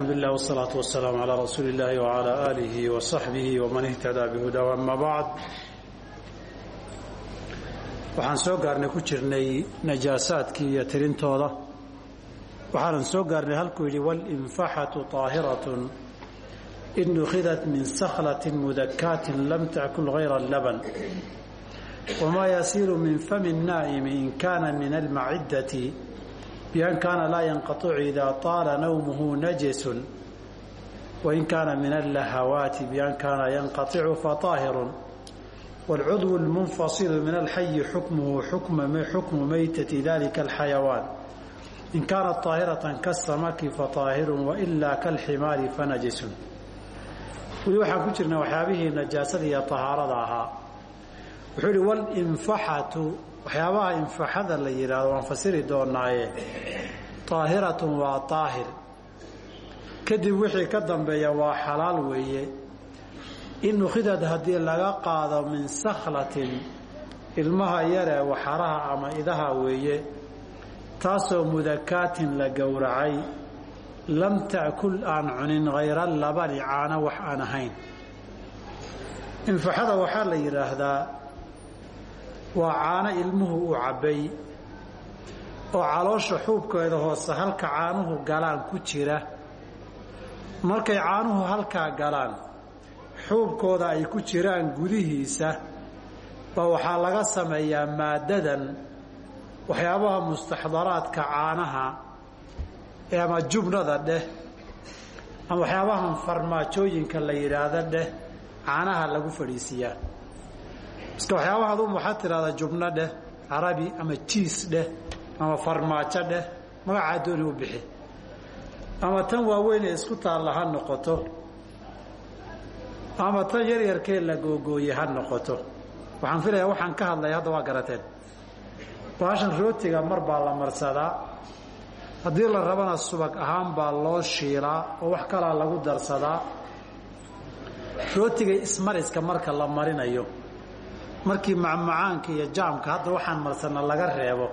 alxamdulilah wsalaatu wasalaamu calaa rasuuli illahi wcala aalihi wasaxbihi waman ihtadaa bihudaa ama bacd waxaan soo gaarnay ku jirnay najaasaadkii iyo tirintooda. Waxaanan soo gaarnay halkuu yidhi walinfaxatu طaahiratun in ukhidat min sakhlatin mudakaatin lam takul hayra laban wamaa yasiiru min fami naa'imi in kaana min almacidati بأn kaana laa ynqaطc إida طaala nawmhu najiس wain kaana min اlahawaati بأn kaana ynqaطicu faطaahiru wاlcudw الmunfasilu min alxayi xukmhu xukmu maytati dalika الxayawaan in kaanat طaahiraة kasamaki faطaahiru waإlaa kalximaari fanajisu weli waxaan ku jirnay waxyaabihii najaasada iyo طahaarada ahaa wuxuu ihi wاlinfaxatu waxyaabaha infaxada la yidhaahdo waan fasiri doonaaye طaahiratun waa طaahir kadib wixii ka dambeeya waa xalaal weeye. In ukhidad haddii laga qaado min sakhlatin ilmaha yaree waxaraha ama idaha weeye taasoo mudakaatin la gowracay lam ta'kul aan cunin hayra labani caano wax aan ahayn. Infaxada waxaa la yidhaahdaa waa caano ilmuhu uu cabbay oo caloosha xuubkeeda hoose halka caanuhu galaan ku jira. Markay caanuhu halkaa galaan xuubkooda ay ku jiraan gudihiisa baa waxaa laga sameeyaa maaddadan waxyaabaha mustaxdaraadka caanaha ee ama jubnada dheh ama waxyaabahan farmaajooyinka la yidhaahdo dheh caanaha lagu fadhiisiiyaa iska waxyaabaha adum waxaad tidhahdaa jubno dheh carabi ama jiis dheh ama farmaajo dheh magacaa dooni u bixi. Ama tan waaweyn ee isku taalla ha noqoto. Ama tan yaryarkee la googooye ha noqoto. Waxaan filayaa waxaan ka hadlaya hadda waa garateen. Baashan rootiga mar baa la marsadaa. Haddii la rabana subag ahaan baa loo shiilaa oo wax kalaa lagu darsadaa. Rootiga ismariska marka la marinayo markii macmacaanka iyo jaamka hadda waxaan marsana laga reebo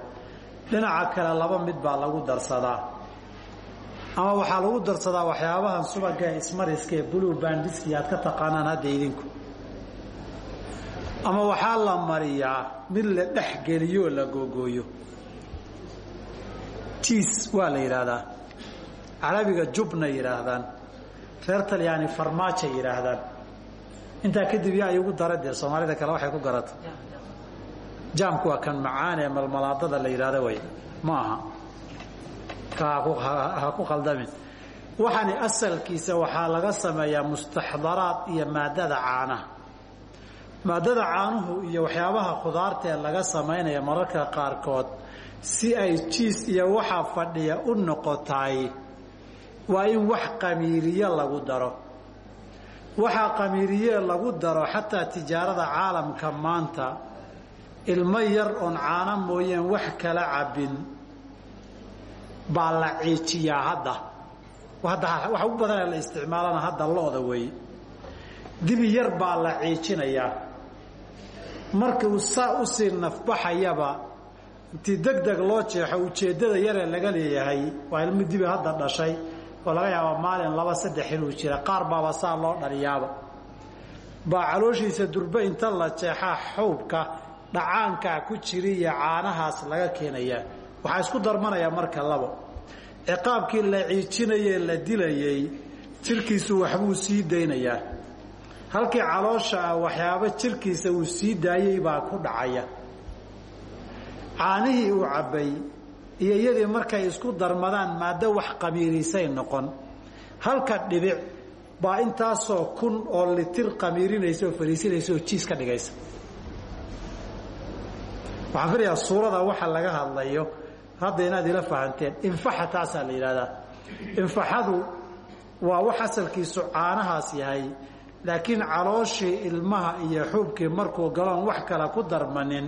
dhinaca kale laba mid baa lagu darsadaa. Ama waxaa lagu darsadaa waxyaabahan subaga ee ismariska ee blue bandiski aad ka taqaanaan hadda idinku. Ama waxaa la mariyaa mid la dhex geliyo la googooyo. Jiis waa la yidhaahdaa. Carabiga jubna yidhaahdaan. Reer talyaani farmaaja yidhaahdaan intaa kadib yaa igu dara dee soomaalida kale waxay ku garata jaamku waa kan macaan ee malmalaadada la yidhahdo way. Ma aha. Ha ku khaldamin waxani asalkiisa waxaa laga sameeyaa mustaxdaraad iyo maadada caanaha. Maadada caanuhu iyo waxyaabaha khudaartaee laga samaynaya mararka qaarkood si ay jiis iyo waxaa fadhiya u noqotaay waa in wax qamiiriye lagu daro waxaa qamiiriyee lagu daro xataa tijaarada caalamka maanta. Ilmo yar oon caano mooyeen wax kala cabbin. Baa la ciijiyaa hadda. Waxa ugu badanee la isticmaalana hadda lo-da weeye dibi yar baa la ciijinayaa markii uu saa u sii nafbaxayaba intii deg deg loo jeexo ujeeddada yaree laga leeyahay waa ilmo dibi hadda dhashay oo laga yaaba maalin laba saddex inuu jira qaar baaba saa loo dhaliyaaba. Baa calooshiisa durbe inta la jeexaa xawbka dhacaankaa ku jira iyo caanahaas laga keenayaa waxaa isku darmanayaa marka labo. Ciqaabkii la ciijinayee la dilayey jirkiisu waxbuu sii daynayaa halkii caloosha ah waxyaabo jirkiisa uu sii daayey baa ku dhacaya. Caanihii uu cabbay iyo iyadii markay isku darmadaan maaddo wax qamiirisay noqon. Halka dhibic baa intaasoo kun oo litir qamiirinaysa oo fariisinaysa oo jiis ka dhigaysa. Waxaan filayaa suurada waxa laga hadlayo. Hadda inaad ila fahanteen. Infaxa taasaa la yidhahdaa infaxadu waa wax asalkiisu caanahaas yahay. Laakiin calooshii ilmaha iyo xuubkii markuu galoon wax kale ku darmanin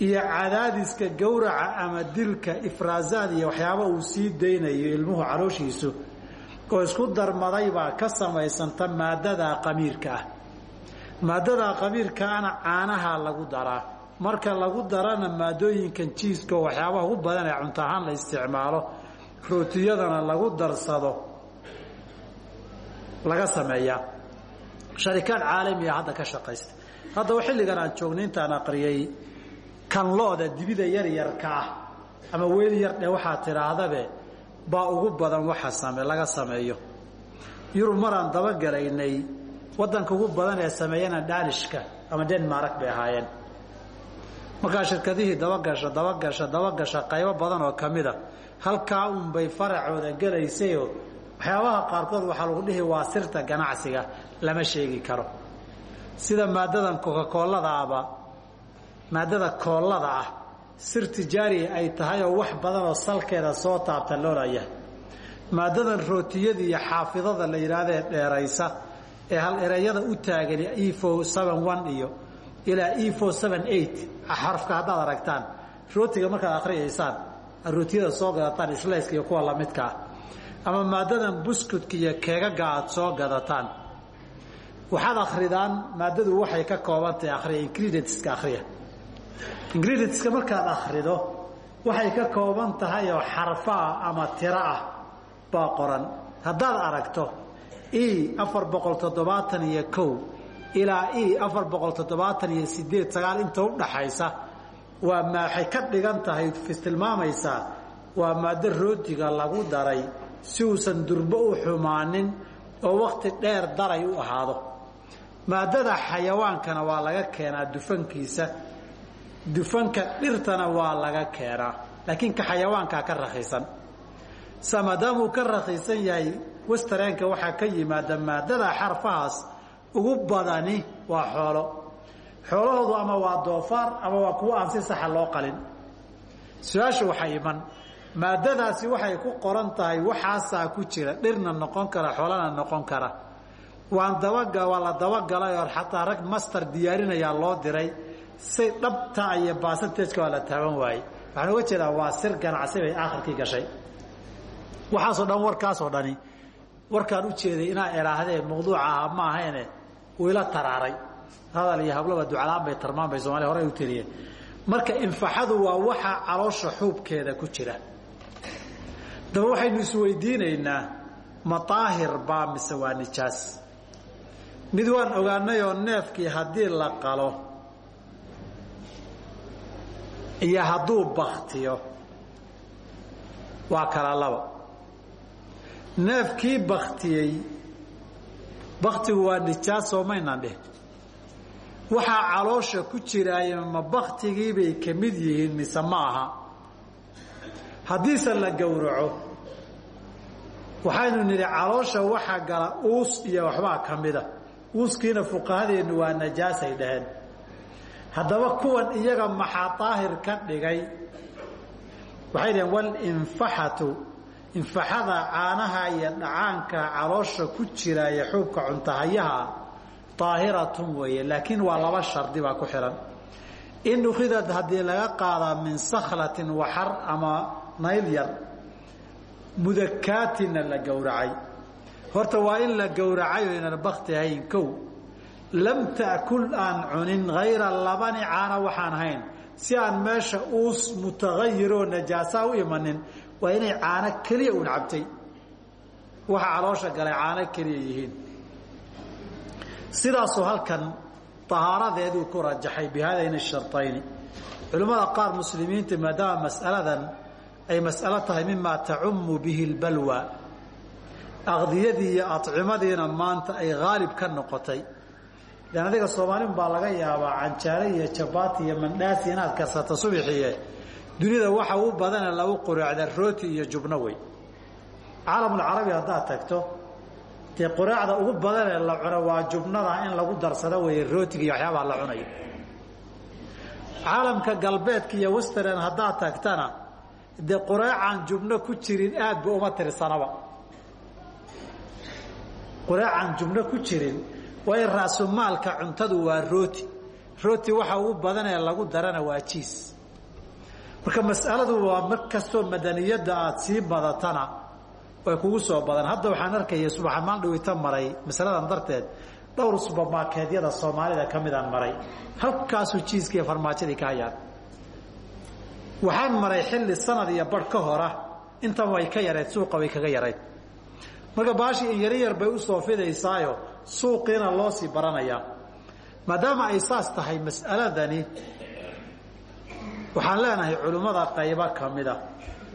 iyo cadaadiska gowraca ama dilka ifraazaad iyo waxyaaba uu sii daynayo ilmuhu calooshiisu oo isku darmaday baa ka samaysanta maaddadaa qamiirka ah. Maaddadaa qamiirkaana caanaha lagu daraa. Marka lagu darana maadooyinkan jiiska oo waxyaabaha ugu badan ee cunto ahaan la isticmaalo rootiyadana lagu darsado laga sameeyaa. Sharikaad caalamiya hadda ka shaqaysta. Haddaba xilligan aan joogna intaan aqriyey kan looda dibida yaryarka ah ama weel yar dhe waxaa tidhaahdabe baa ugu badan waxa laga sameeyo. Yurub maraan dabagalaynay waddanka ugu badan ee sameeyana dhanishka ama denmark bay ahaayeen. Markaa shirkadihii dabagasha dabagasha dabagasha qaybo badan oo ka mida halkaa unbay faracooda gelaysayoo waxyaabaha qaarkood waxaa lagu dhihi waa sirta ganacsiga lama sheegi karo. Sida maadadan coca-coolada aba maadada koollada ah sir tijaari ay tahay oo wax badan oo salkeeda soo taabta loolayahay maadadan rootiyada iyo xaafidada la yidhaahda ee dheeraysa ee hal ereyada u taagan efo iyo ilaa efo xarafka haddaad aragtaan. Rootiga markaad akhriyaysaan rootiyada soo gadataan islayska iyo kuwa lamidka ah. Ama maadadan buskudka iyo keegaga aad soo gadataan. Waxaad akridaan maadadu waxay ka koobantahay akhriya ingredientska akhriya ingredientska markaad akhrido waxay ka kooban tahay oo xarfaa ama tiro ah baa qoran haddaad aragto e afar boqol toddobaatan iyo kow ilaa e afar boqol toddobaatan iyo sideed sagaal inta udhaxaysa waa maxay ka dhigan tahay tilmaamaysaa waa maado rootiga lagu daray si uusan durbo u xumaanin oo wakti dheer daray u ahaado. Maadada xayawaankana waa laga keenaa dufankiisa dufanka dhirtana waa laga keenaa laakiin ka xayawaankaa ka rakhiisan sa maadaamuu ka rakhiisan yahay wastareenka waxaa ka yimaada maadada xarfahaas ugu badani waa xoolo. Xoolahoodu ama waa doofaar ama waa kuwo aan si saxa loo qalin. Su'aasha waxaa iman maadadaasi waxay ku qoran tahay waxaasaa ku jira dhirna noqon kara xoolana noqon kara. Waan dabaga waa la dabagalay oo xataa rag master diyaarinayaa loo diray say dhabta iyo baasantejka waa la taaban waayey. Waxaan uga jeedaa waa sir ganacsi bay aakhirkii gashay. Waxaasoo dhan warkaasoo dhani warkaan u jeeday inaa idhaahdee mawduuca aha ma ahayne wiila taraaray. Hadal iyo hablaba ducalaan bay tarmaan bay somalia horey u tiriyeen. Marka infaxadu waa waxa caloosha xuubkeeda ku jira. Daba waxaynu isweydiinaynaa ma daahir baa mise waa nijaas. Mid waan ogaanay oo neefkii haddii la qalo iyo hadduu baktiyo waa kala laba. Neefkii baktiyey baktigu waa nijaas soo maynaan dheh. Waxaa caloosha ku jiraaye ma baktigiibay ka mid yihiin mise ma aha. Haddiise la gowraco waxaynu nidhi caloosha waxa gala uus iyo waxbaa ka mida. Uuskiina fuqahadeennu waa najaasay dhaheen haddaba kuwan iyaga maxaa daahir ka dhigay? Waxay dhaheen walinfaxatu infaxada caanaha iyo dhacaanka caloosha ku jiraaye xuubka cuntahayaha daahiratun weeye laakiin waa laba shardi baa ku xihan in ukhidad haddii laga qaadaa min sakhlatin waxar ama nayl yar mudakaatina la gowracay. Horta waa in la gowracay oo ynan bakti ahayn kow lam ta'kul aan cunin hayra labani caana waxaan ahayn si aan meesha uus mutahayiroo najaasaa u imanin waa inay caano keliya un cabtay. Waxa caloosha galay caano keliya yihiin. Sidaasuu halkan ahaaradeeduu ku rajaxay bi haadayni sharayni culimmada qaar muslimiinta maadaama mas'aladan ay mas'alo tahay mimaa tacumu bihi lbalwa aqdiyadii iyo acimadiina maanta ay haalib ka noqotay lan adiga soomaalin baa laga yaabaa canjaale iyo jabaati iyo mandhaasi inaad karsato subixiye dunida waxa u badana lagu quraacda rooti iyo jubno wey. Caalamulcarabi haddaad tagto dee quraacda ugu badanee la cuno waa jubnada in lagu darsado weeye rootiga iyo waxyaabaa la cunayo. Caalamka galbeedka iyo western haddaad tagtana dee quraacaan jubno ku jirin aadba uma tirsanaba. Quraacaan jubno ku jirin waayo raasumaalka cuntadu waa rooti. Rooti waxa ugu badanee lagu darana waa jiis. Marka mas'aladu waa mar kastoo madaniyadda sii badatana way kugu soo badan. Hadda waxaan arkaya subaxa maal dhawita maray masaladan darteed dhowr subermarkeedyada soomaalida ka midaan maray. Halkaasuu jiiska iyo farmaajadii ka hayaan. Waxaan maray xilli sanad iyo barh ka hora intan way ka yareed suuqa way kaga yarayd marka baashi in yar bay u soo fidaysaayo suuqiina loo sii baranayaa maadaama ay saas tahay mas'aladani waxaan leenahay culimmada qaybo ka mida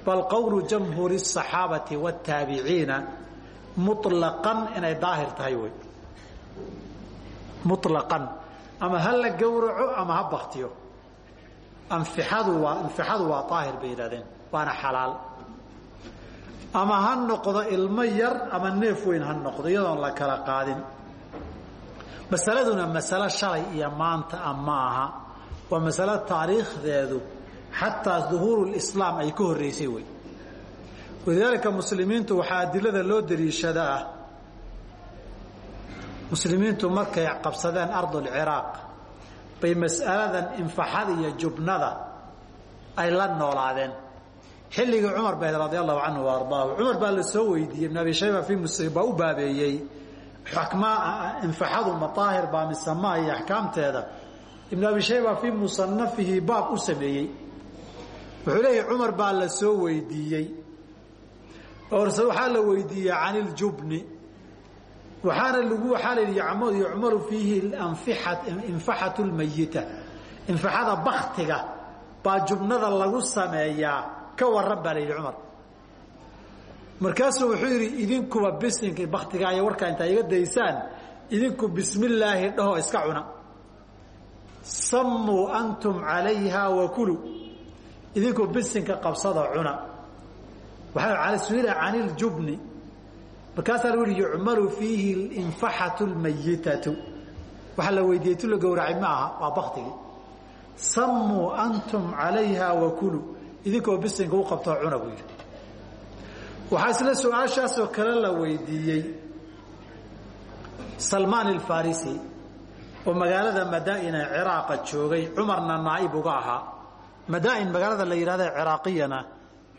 bal qowlu jamhuuri الصaxaabati wالtaabiciina muطlaqan inay daahir tahay wey muطlaqan ama ha la gowraco ama ha baktiyo anfixadu waa anfixadu waa daahir bay yidhahdeen waana xalaal ama ha noqdo ilmo yar ama neef weyn ha noqdo iyadoon la kala qaadin masaladuna masalo shalay iyo maanta a ma aha waa masalo taariikhdeedu xataa duhuuru lislaam ay ka horreysay wey. Walidaalika muslimiintu waxaa adilada loo daliishada ah. Muslimiintu markay qabsadeen ardulciraaq bay mas'aladan infaxada iyo jubnada ay la noolaadeen. Xilligii cumar bahed radi allahu canhu wa ardaahu cumar baa la soo weydiiyey ibn abi shayba fii muslim baa u baabeeyey infaxadu madaahir baa misamaha iyo axkaamteeda. Ibn abi shayba fii musanafihi baab u sameeyey. Wuxuu leeyahy cumar baa la soo weydiiyey. Orse waxaa la weydiiyey can iljubni waxaana lagu waxaa la yidhi yucmalu fiihi infaxatu lmayita infaxada baktiga baa jubnada lagu sameeyaa. Ka waran baa la yidhi cumar markaasuu wuxuu yidhi idinkuba bisinka baktiga iyo warkaa intaa iga daysaan. Idinku bismillaahi dhaho iska cuna. Sammuu antum calayha wakulu. Idinku bisinka qabsada cuna. Waxaa suila can iljubni markaasaa lagu yihi yucmalu fiihi infaxatu lmayitatu waxaa la weydiiyey tu la gowracay ma waa baktigii sammuu antum calayha wakulu. Idinkoo bisinka u qabtoo cuna buu waxaa isla su'aashaasoo kale la weydiiyey salmaan alfarisi oo magaalada madaa'ina ciraaqa joogay cumarna naa'ib uga ahaa. Madaa'in magaalada la yidhahda ciraaqiyana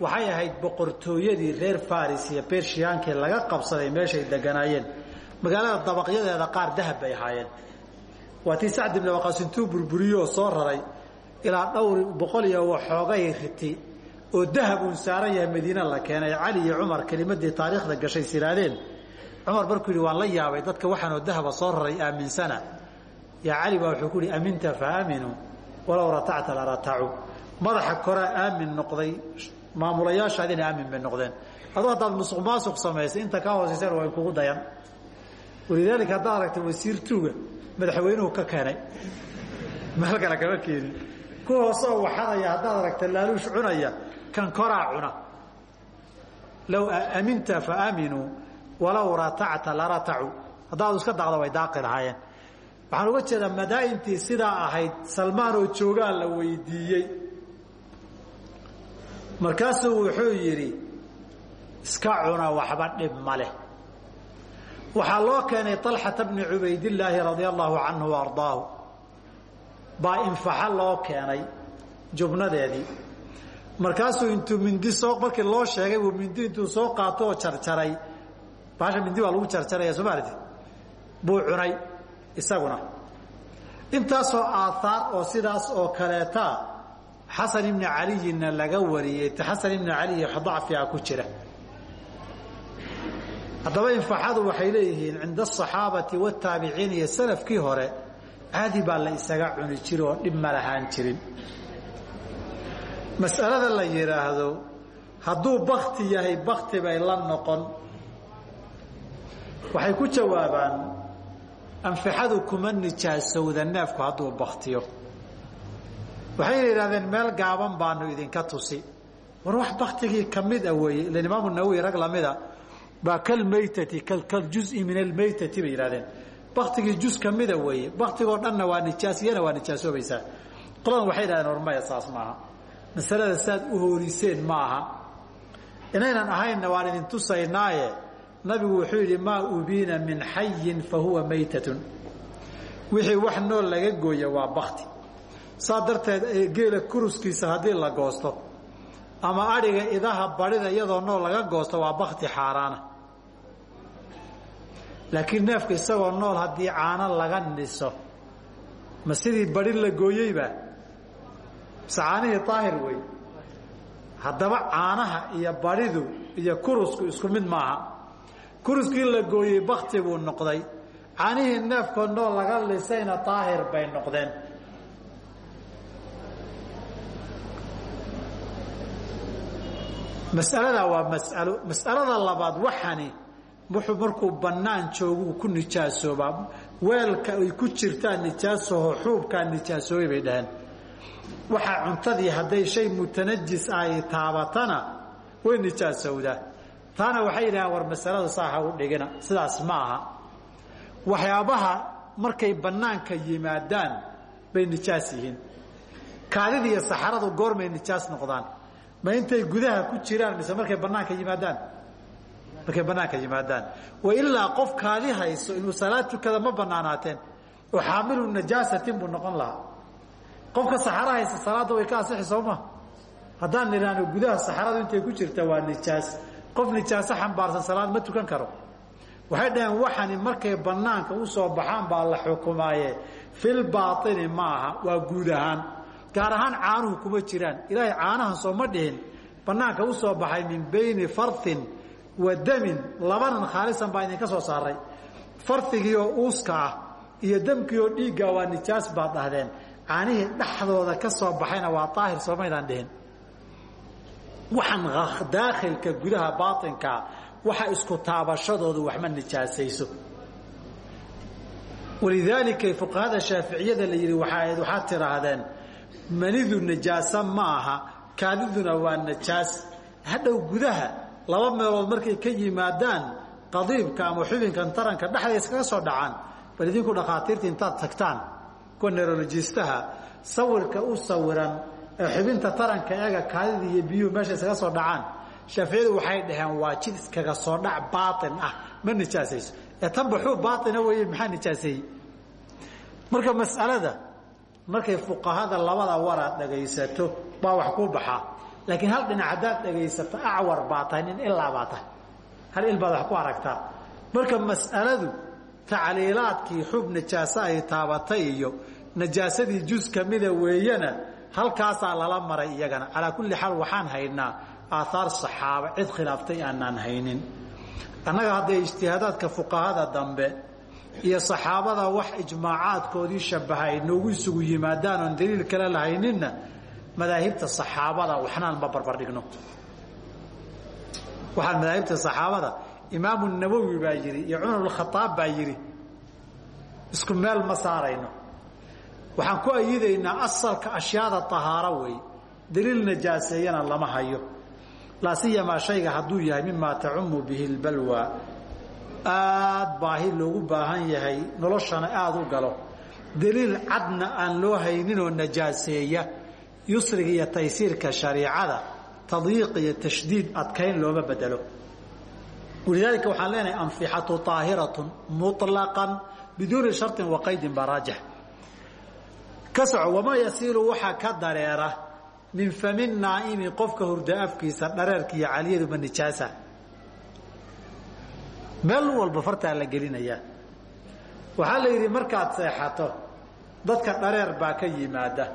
waxay ahayd boqortooyadii reer faris iyo bershiyankii laga qabsaday meeshay deganaayeen. Magaalada dabaqyadeeda qaar dahab bay ahaayeen. Waa tii sacd ibn waqaas intuu burburiyoo soo raray ilaa dhowr oo dahab uun saaran yahay madiina la keenay. Cali iyo cumar kelimadii taariikhda gashay siraadeen. Cumar markuu yidhi waan la yaabay dadka waxaanoo dahaba soo raray aaminsana yaa cali baa wuxuu ku yihi aminta fa aaminuu walow ratacta la ratacu. Madaxa koraa aamin noqday maamulayaashaadina aamin bay noqdeen. Aduu haddaad musuq maasuq samaysay inta kaa hoosayseen waa kugu dayan. Walidaalika haddaad aragtay wasiir tuuga madaxweynuhu ka keenay. Meel kale kama keenin. Ku hoosoo waxadaya haddaad aragta laaluush cunaya kan koraa cuna. Low aminta fa aaminuu walow ratacta la ratacu haddaad iska daqda way daaqi lahaayeen. Waxaan uga jeedaa madaa'intii sidaa ahayd salmaan oo joogaa la weydiiyey. Markaasuu wuxuu yidhi iska cuna waxba dhib ma leh. Waxaa loo keenay طalxata bni cubaydillaahi radia allahu canhu wa ardaahu. Baa infaxa loo keenay jubnadeedii markaasuu intuu mindi soo markii loo sheegay buu mindi intuu soo qaato oo jarjaray baasha mindi baa lagu jarjaraya soo maarti buu cunay isaguna. Intaasoo aaaar oo sidaas oo kaleeta xasan ibni caliyinna laga wariyey xasan ibni caliy dacfiga ku jira. Haddaba infaxadu waxay leeyihiin cinda asaxaabati wataabiciin iyo salafkii hore caadi baa la isaga cuni jiri oo dhib jirin mas'alada la yidhaahdo hadduu bakti yahay bakti bay la noqon. Waxay ku jawaabaan anfixadu kuma nijaasowda neefku hadduu baktiyo waxayna yidhahdeen meel gaaban baanu idinka tusi. War wax baktigii ka mid a weeye ilan imaamu nawowi rag lamida baa kalmaytati kaljuzi min almaytati bay yidhahdeen baktigii juz kamida weeye baktigoo dhanna waa nijaas iyana waa nijaasoobaysaa qoladan waxay yidhahdeen war maya saas maaha masalada saad u hooriseen ma aha inaynan ahaynna waan idin tusaynaaye nabigu wuxuu yidhi maa ubiina min xayin fa huwa maytatun. Wixii wax nool laga gooya waa bakti saa darteed geela kuruskiisa haddii la goosto ama adhiga idaha barida iyadoo nool laga goosto waa bakti xaaraana. Laakiin neefka isagoo nool haddii caano laga niso ma sidii bari la gooyeyba mise caanihii daahir wey haddaba caanaha iyo baridu iyo kurusku isku mid maaha. Kuriskii la gooyey bakti buu noqday. Caanihii neefkoo nool laga lisayna daahir bay noqdeen. Mas'aladaa waa mas'alo mas'alada labaad waxani wuxuu markuu bannaan jooguu ku nijaasoobaa weelka ay ku jirtaan nijaasaho xuubkaa nijaasoobay bay dhaheen waxaa cuntadii hadday shay mutanajis ay taabatana way nijaasowdaa taana waxay yidhahaan war masaladu saa ha u dhigina sidaas ma aha. Waxyaabaha markay bannaanka yimaadaan bay nijaas yihiin. Kaadida iyo saxaradu goormay nijaas noqdaan. Ma intay gudaha ku jiraan mise markay banaanka yimaadaan? Markay banaanka yimaadaan. Wa ilaa qof kaadi hayso inuu salaad tukada ma banaanaateen oo xaamilu najaasatin buu noqon lahaa qofka saxaro haysa salaadda way ka asixi sooma haddaan nidhaahno gudaha saxaradu intay ku jirta waa nijaas. Qof nijaaso xambaarsan salaad ma tukan karo. Waxay dhaheen waxani markay banaanka u soo baxaan baa la xukumaaye. Fil baaini ma aha waa guud ahaan. Gaar ahaan caanuhu kuma jiraan. Ilaahay caanahan soo ma dhihin. Banaanka u soo baxay min bayni farin wa damin. Labanan khaalisan baa idinka soo saaray. Farigii oo uuska ah iyo damkii oo dhiigga waa nijaas baad dhahdeen caanihii dhexdooda ka soo baxayna waa daahir soomaydaan dhihin waxaan daakhilka gudaha baainkaa waxa isku taabashadoodu waxma nijaasayso. Walidaalika fuqahada shaaficiyada la yidhi waxaad tidhaahdeen manidu najaaso ma aha waa najaas. Hadhow gudaha laba meelood markay ka yimaadaan qadiibka ama xubinkan taranka dhexda iskaga soo dhacaan bal idinku dhakhaatiirta tagtaan kuwa neurolojistaha sawirka u sawiran ee xubinta taranka eega kaadida iyo biyuhu meesha iskaga soo dhacaan shaaficiyadu waxay dhaheen waa jid iskaga soo dhac baain ah. Ma nijaasayso. Ee tan baxuu baaina weeye maxaa nijaaseeyey marka mas'alada markay fuqahada labada waraad dhagaysato baa wax kuu baxaa laakiin hal dhinac haddaad dhagaysato acwar baa tahay nin ilaa baa tahay. Hal il baad wax ku aragtaa. Marka mas'aladu tacliilaadkii xub najaaso ay taabatay iyo najaasadii juz kamida weeyana halkaasaa lala maray iyagana. Calaa kulli xaal waxaan haynaa aaaar saxaaba cid khilaaftay aanaan haynin. Annaga hadday ijtihaadaadka fuqahada dambe iyo saxaabada wax ijmaacaadkoodii shabaha ay noogu isugu yimaadaan daliil kale lahayninna madaahibta saxaabada waxnaan ma barbardhigno waxaan madaahibta saxaabada imaamu nawowi baa yidhi iyo cumar khaaab baa yidhi waxaan ku ayidaynaa asalka ashyaada ahaaro wey daliil najaaseeyana lama hayo. Laa siyamaa shayga hadduu yahay mimaa tacumu bihi lbalwa aad baahi loogu baahan yahay noloshana aada u galo. Daliil cadna aan loo hayninoo najaaseeya yusriga iyo shariicada tadyiiq iyo tashdiid adkayn looma bedelo walidaalika waxaan leenahay anfixatu aahiratun muطlaqan biduuni sharطin wa qaydin baa raajix ka soco wamaa yasiilu waxaa ka dareera min fami naaimi qofka hurda afkiisa dhareerka iyo caliyaduma nijaasa meel walba fartaa la gelinayaa waxaa la yidhi markaad seexato dadka dhareer baa ka yimaada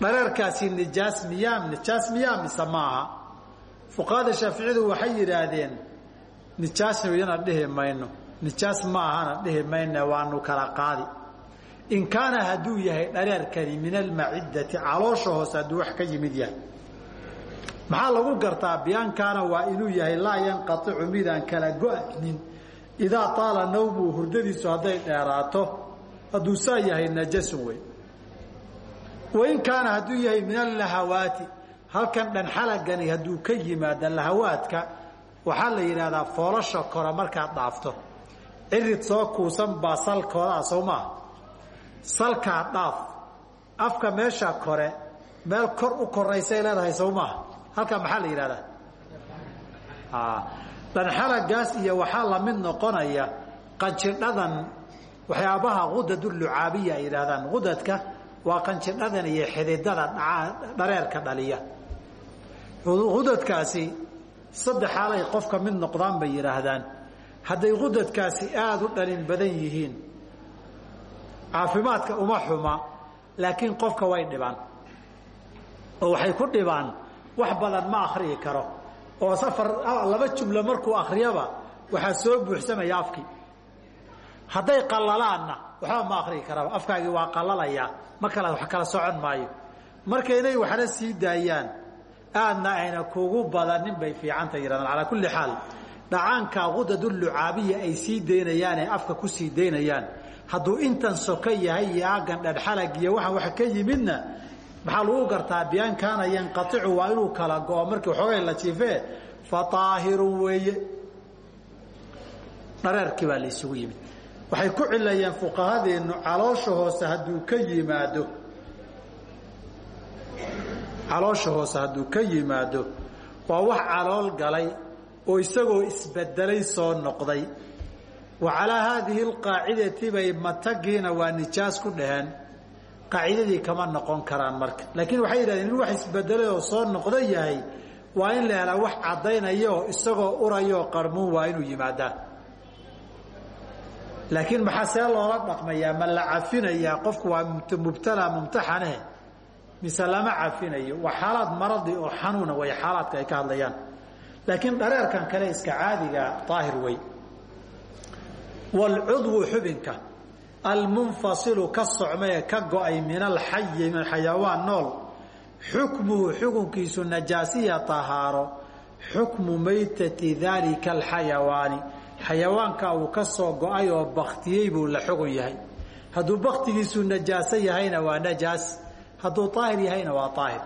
dhareerkaasi nijaas miyaa nijaas miyaa mise maaha fuqahada shaaficiyadu waxay yidhaahdeen nijaas weyana dhihi mayno nijaas maahana dhihi mayne waanu kala qaadi. In kaana hadduu yahay dhareerkani min almaciddati caloosha hoose hadduu wax ka yimid yahay. Maxaa lagu gartaa bian kaana waa inuu yahay laa yanqaicu midaan kala go'aynin idaa taala nawmuhu hurdadiisu hadday dheeraato hadduu saa yahay najasun wey wain kaana hadduu yahay min allahawaati halkan dhanxalagani hadduu ka yimaada lahawaadka waxaa la yidhahdaa foolasha kore markaad dhaafto. Cirid soo kuusan baa salkoodaa soo maaha. Salkaa dhaaf afka meesha kore meel kor u koraysay leedahay sow maaha. Halkaa maxaa la yidhahdaa dhanxalagaas iyo waxaa la mid noqonaya qanjidhadan waxyaabaha qudad lucaabiya ay yidhahdaan qudadka waa qanjidhadan iyo xididada dhareerka dhaliya qudadkaasi saddex xaalay qofka mid noqdaan bay yidhaahdaan. Hadday qudadkaasi aada u dhalin badan yihiin caafimaadka uma xuma laakiin qofka way dhibaan. Oo waxay ku dhibaan wax badan ma akriyi karo. Oo safar laba jumlo markuu akriyaba waxaa soo buuxsamaya afkii. Hadday qalalaanna waxba ma akrii karaba. Afkaagii waa qalalayaa ma kala wax kala socon maayo. Marka inay waxna sii daayaan aadna ayna kugu badanin bay fiicanta yidhahdaan calaa kulli xaal dhacaanka qudadulucaabiya ay sii daynayaan ee afka ku sii daynayaan. Hadduu intan soka yahay iyo aagan dhadxalag iyo waxa wax ka yimidna maxaa lagu gartaa? Biyaan kaana yanqaicu waa inuu kala go'o markii xoogay la jiifee fa aahirun weeye. Dhareerkii baa la isugu yimid. Waxay ku cilayeen fuqahadeennu caloosha hoose hadduu ka yimaado caloosha hoose hadduu ka yimaado waa wax calool galay oo isagoo isbedelay soo noqday. Wa calaa haadihi alqaacidati bay matagiina waa nijaas ku dhaheen. Qaacidadii kama noqon karaan marka. Laakiin waxay yidhahdeen in wax isbedelay oo soo noqda yahay waa in la helaa wax caddaynaya oo isagoo urayoo qarmuun waa inuu yimaadaa. Laakiin maxaa see loola dhaqmayaa? Ma la cafinayaa qofku waa mubtala mumtaxane mise lama cafinayo waa maradi oo xanuuna way xaalaadka ay ka hadlayaan. Laakiin dhareerkan kale iska caadiga daahir wey waalcudwu xubinka almunfasilu ka socmaye ka go'ay min alxayi min xayawaan nool. Xukmuhu xukunkiisu najaasiya tahaaro xukmu maytati daalika alxayawaani. Xayawaanka uu ka soo oo baktiyey buu la xugun yahay. Hadduu baktigiisu najaaso yahayna waa najaas hadduu aahir yahayna waa aahir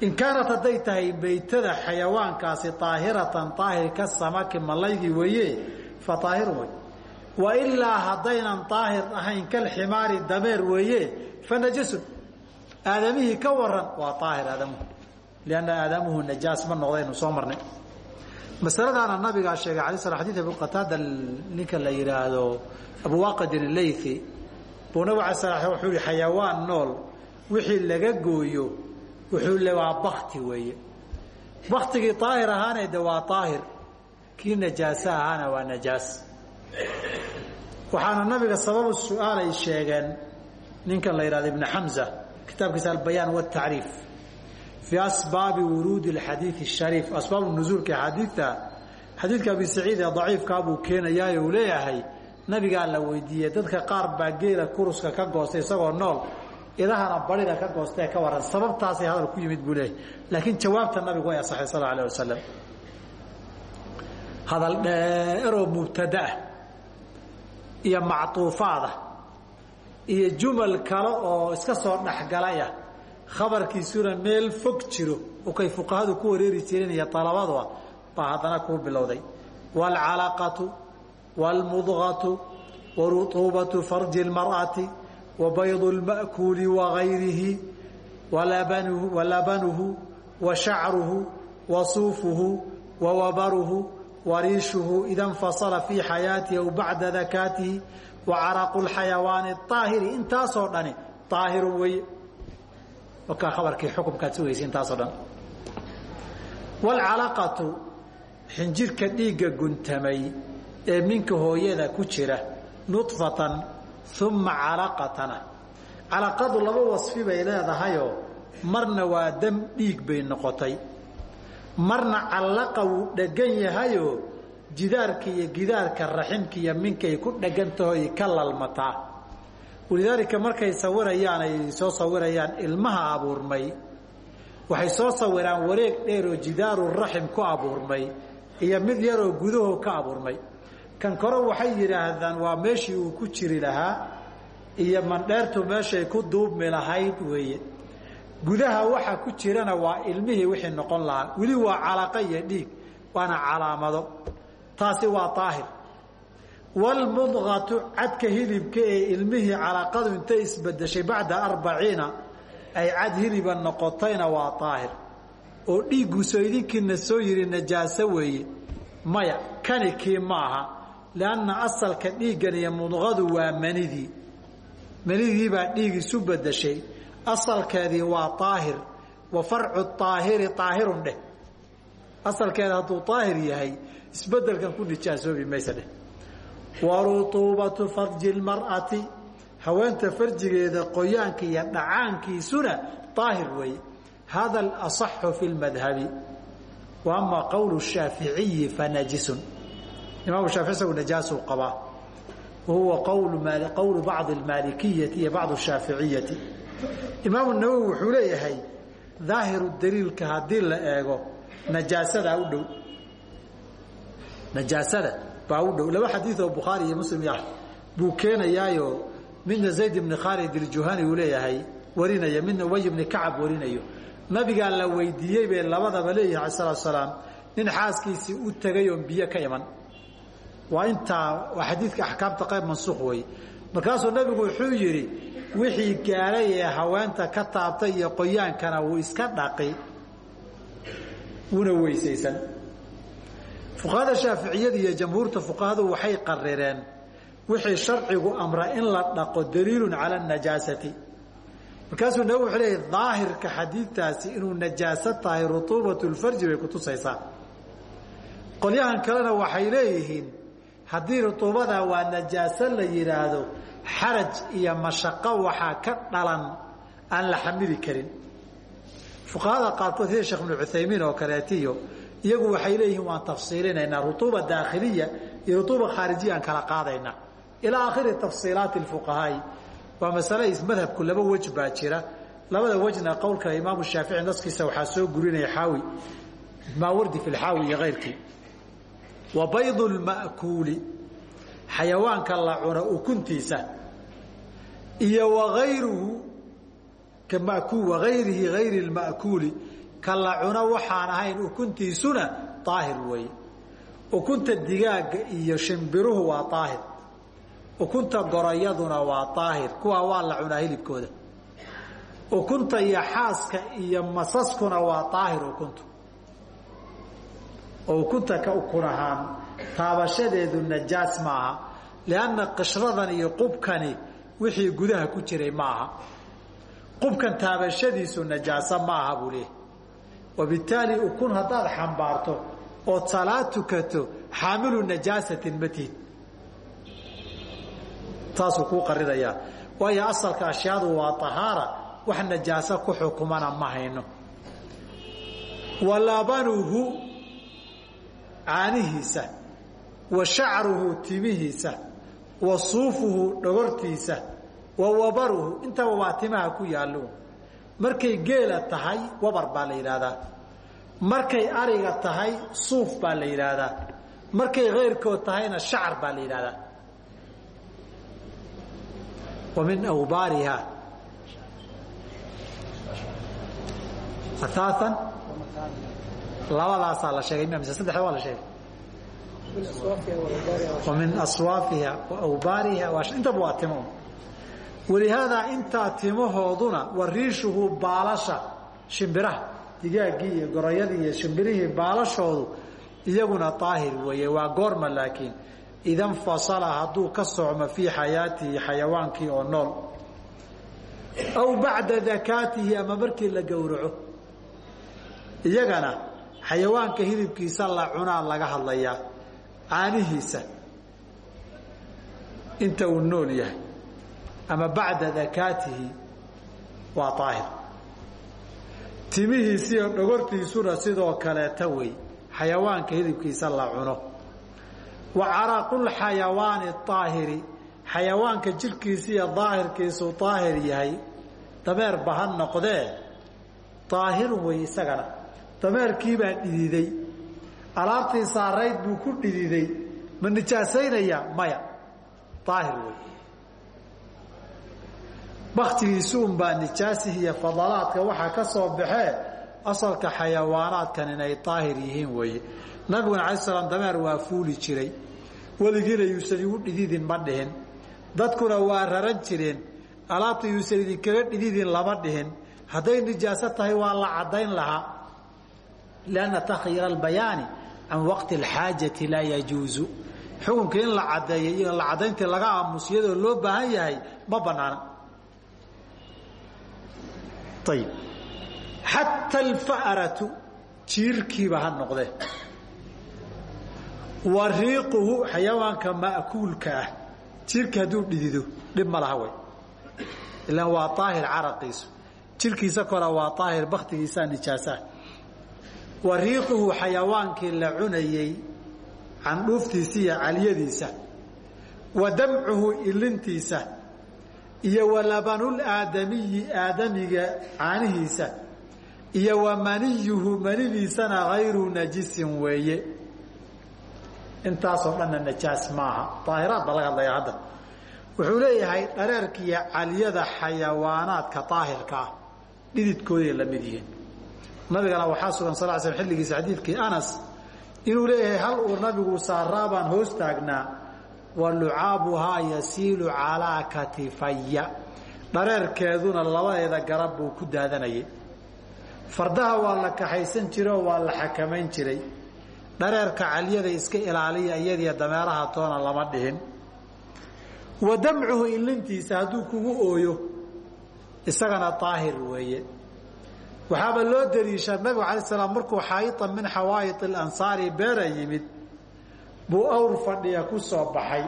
in kaanat hadday tahay maytada xayawaankaasi aahiratan aahir ka samaki malaygii weeye fa aahirun wey wa ilaa haddaynan aahir ahayn kalximaari dameer weeye fa najasun. Aadamihii ka waran waa aahir aadamuhu. Lianna aadamuhu najaas ma noqdaynu soo marnay. Masaladaana nabigaa sheegay alay sla xadid abu qataada ninka la yidhaahdo abuwaqidin laythi buu nabig ala sl wuxuu yihi xayawaan nool wixii laga gooyo wuxuu le waa bakti weeye. Baktigii aahir ahaana waa aahir kii najaaso ahaana waa najaas. Waxaana nabiga sababu su'aal ay sheegeen ninkan la yidhahdo ibn xamza kitaabkiisa albayaan watacriif fii asbaabi wuruudi xadiii shariif asbaabu nuzuulka xadiidta xadiidka abi saciid ee daciifkaa buu keenayaa uu leeyahay nabigaa la weydiiyey dadka qaar baa geela kuruska ka goostay isagoo nool idahana barida ka goostee ka waran sababtaasay hadal ku yimid buu leeyahy laakiin jawaabta nabigu way asaxay sal alه wasalam hadal dheeroo mubtadaah iyo macطuufaadah iyo jumal kale oo iska soo dhexgalayah khabarkiisuna meel fog jiro oo kay fuqahadu ku wareeri jireen iyo alabadua baa haddana kuu bilowday wاlcalaqaةu wاlmudغaةu waruطuubaةu farji اlmarأati wabayd اlma'kuuli wagayrihi walabanuhu washacruhu wasuufuhu wawabaruhu wariishuhu ida اnfasala fii xayaatihi aw bacda dakaatihi wacaraqu اlxayawaani الطaahiri intaasoo dhani طaahiru weye wakaa khabarkii xukumkaad sugaysa intaasoo dhan wاlcalaqatu xinjirka dhiigga guntamay ee minka hooyada ku jira nuطfatan uma calaqatana. Calaqadu laba wasfi bay leedahayoo marna waa dam dhiig bay noqotay. Marna callaqa wuu dhegan yahayoo jidaarka iyo gidaarka raximka iyo minkay ku dhegantahoy ka lalmataa walidaalika markay sawirayaan ay soo sawirayaan ilmaha abuurmay. Waxay soo sawiraan wareeg dheer oo jidaaru raxim ku abuurmay iyo mid yaroo gudaho ka abuurmay kan kore waxay yidhaahdaan waa meeshii uu ku jiri lahaa iyo mandheertu meeshay ku duubmi lahayd weeye. Gudaha waxa ku jirana waa ilmihii wixii noqon lahaa. Weli waa calaqa iyo dhiig waana calaamado. Taasi waa daahir wlmudqatu cadka hilibka ee ilmihii calaqadu intay isbedeshay bacda arbaciina ay cad hiliba noqotayna waa daahir oo dhiigguuso idinkiina soo yidhi najaaso weeye. Maya kani kii maaha lianna asalka dhiiggan iyo mudqadu waa manidii manidii baa dhiig isu bedeshay asalkeedii waa aahir wa farcu aahiri aahirun dheh asalkeeda hadduu aahir yahay isbedelkan ku nijaasoobi maysa dheh wa rutuubatu farji lmar'ati haweenta farjigeeda qoyaanka iyo dhacaankiisuna aahir weeye hada alaصaxu fi lmadhabi wa ama qowlu shaaficiyi fanajisun imaamu shaafici isagu najaasuu qabaa. Wa huwa qowlu bacdi almaalikiyati iyo bacd shaaficiyati. Imaamu nawowi wuxuu leeyahay daahiru daliilka haddii la eego najaasadaa u dhow. Najaasada baa u dhow. Laba xadiid oo bukhaari iyo muslim ah buu keenayaayo midna zayd ibni khaalid iljuhani uu leeyahay warinaya midna ubay ibni kacab warinayo. Nabigaa la weydiiyey bay labadaba leeyihi ala salatu salaam nin xaaskiisii u tegay oon biyo ka iman waa intaa xadiidka axkaamta qayb mansuuq wey markaasuu nabigu wuxuu yidhi wixii gaaray ee haweenta ka taabtay iyo qoyaankana wuu iska dhaqi. Wuuna weysaysan. Fuqahada shaaficiyada iyo jamhuurta fuqahadu waxay qarireen wixii sharcigu amra in la dhaqo daliilun cala najaasati. Markaasuu nabi wuxuu leeyahy daahirka xadiidtaasi inuu najaaso tahay rutuubat lfarji bay kutusaysaa. Qolyahan kalena waxay leeyihiin haddii rutuubada waa najaaso la yidhaahdo xaraj iyo mashaqo waxaa ka dhalan aan la xamili karin. Fuqahada qaarkood sida sheekh ibnu cuthaymiin oo kaleetiyo iyagu waxay leeyihiin waan tafsiilinaynaa rutuuba daakhiliya iyo rutuuba khaarijiya aan kala qaadaynaa ilaa akhiri tafsiilaati fuqahaai waa masale madhabku laba wej baa jira. Labada wejna qowlka imaamu shaafici naskiisa waxaa soo gurinaya xaawi maawardi fi lxaawi iyo keyrkii wa baydu lma'kuuli xayawaanka la cuno ukuntiisa. Iyo waayruhu waayrihi hayri lma'kuuli ka la cuno waxaan ahayn ukuntiisuna daahir weeye ukunta digaaga iyo shimbiruhu waa daahir ukunta gorayaduna waa daahir kuwaa waa la cunaa hilibkooda. Ukunta iyo iyo masaskuna waa daahir ukuntu oo ukunta ukun ahaan taabashadeedu najaas maaha lianna qishradan iyo qubkani wixii gudaha ku jiray maaha. Qubkan taabashadiisu najaaso maaha buu leehay wabittaali ukun haddaad xambaarto ood salaad tukato xaamilu najaasatin ma tihid taasuu kuu qarinayaa waayo asalka ashyaadu waa tahaara wax najaaso ku xukumana ma hayno. Wa labanuhu caanihiisa wa shacruhu timihiisa wa suufuhu dhogortiisa wa wabaruhu intaba waa timaha ku yaallo markay geela tahay wabar baa la yidhaahdaa. Markay ariga tahay suuf baa la yidhaahdaa. Markay keyrkood tahayna shacar baa la yidhahdaa wa min awbaariha. Ataaan labadaasaa la sheegay mise saddexda waa la sheegay. Wa min aswaafiha wa awbaariha intaba waa timo. Walihaadaa intaa timahooduna wa riishuhu baalasha shimbiraha digaaggii iyo gorayadii iyo shimbirihii baalashoodu iyaguna daahir weeye waa goorma laakiin. Idan fasala hadduu ka socmo fii xayaatihi xayawaankii oo nool. Aw bacda dakaatihi ama markii la gowraco. Iyagana xayawaanka hilibkiisa la cunaa laga hadlayaa caanihiisa. Inta uu nool yahay. Ama bacda dakaatihi waa daahir timihiisiiyo dhogortiisuna sidoo kaleeta wey. Xayawaanka hilibkiisa la cuno. Wa caraqulxayawaani aahiri xayawaanka jirhkiisa iyo daahirkiisu daahir yahay. Dameerba ha noqdee. Daahirun wey isagana dameerkiibaa dhididay. Alaabtii saarayd buu ku dhididay. Ma nijaasaynaya maya. Daahir wey. Baktigiisu unbaa nijaasihi iyo fadalaadka waxaa ka soo baxee asalka xayawaanaadkan inay daahir yihiin weeye nabiguna alai slam dameer waa fuuli jiray. Weligiina yuusan igu dhididin ma dhihin. Dadkuna waa raran jireen. Alaabta yuusan idinkaga dhididin lama dhihin. Hadday nijaaso tahay waa la caddayn lahaa lianna takhyiira albayaani can waqti alxaajati laa yajuusu xukunka in la caddeeyo iyo la caddayntii laga aamus iyadoo loo baahan yahay ma banaana ayib xataa alfa'ratu jiirkiiba ha noqdee wa riiquhu xayawaanka ma'kuulka ah jirka hadduu dhidido dhib ma laha wey ilaan waa daahir caraqiisu jirkiisa kora waa daahir baktigiisaa nijaasaa wa riiquhu xayawaankii la cunayey candhuuftiisa iyo calyadiisa wa ilintiisa iyo wa labanul aadamiyi aadamiga caanihiisa iyo wa manidiisana hayru najisin weeye. Intaasoo dhanna najaas maaha. Daahiraad baa laga hadlaya hadda. Wuxuu leeyahay dhareerkiiyo calyada xayawaanaadka daahirka ah dhididkooday la mid yihiin nabigana waxaa sugan sal l slam xilligiisa xadiidkii anas inuu leeyahay hal uu nabigu saaraabaan hoos taagnaa? Wa lucaabuhaa yasiilu calaa katifaya. Dhareerkeeduna labadeeda garab buu ku daadanayay. Fardaha waa la kaxaysan jiray oo waa la xakamayn jiray. Dhareerka calyada iska ilaaliya iyadiyo dameeraha toona lama dhihin. Wa damcuhu ilintiisa hadduu kugu ooyo isagana daahir weeye waxaaba loo daliishaa nabigu alay slam markuu xaayitan min xawaayit alansaari beera yimid buu awr fadhiya ku soo baxay.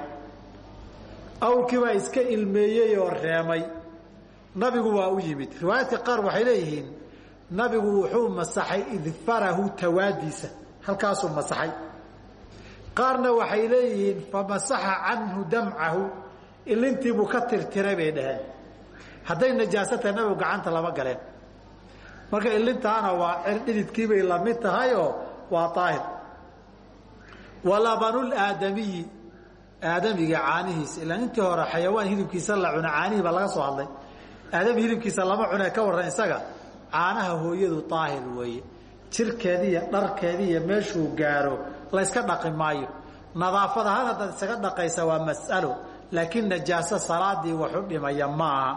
Awrkiibaa iska ilmeeyey oo reemay. Nabigu waa u yimid. Riwaayaadka qaar waxay leeyihiin nabigu wuxuu masaxay idfarahu tawaadiisa halkaasuu masaxay. Qaarna waxay leeyihiin famasaxa canhu damcahu ilintiibuu ka tirtiray bay dhaheen. Hadday najaaso tahay nabigu gacanta lama galeen marka ilintaana waa cer dhididkiibay la mid tahay oo waa daahir walabanul aadamiyi aadamiga caanihiisa. Ilaan intii hore xayawaan hilibkiisa la cuna caanihii baa laga soo hadlay. Aadami hilibkiisa lama cunee ka warran isaga. Caanaha hooyadu daahir weeye. Jirkeedii iyo dharkeedii iyo meeshuu gaaro layska dhaqi maayo. Nadaafad ahaan haddaad isaga dhaqaysa waa mas'alo laakiin najaaso salaadii waxu dhimaya maaha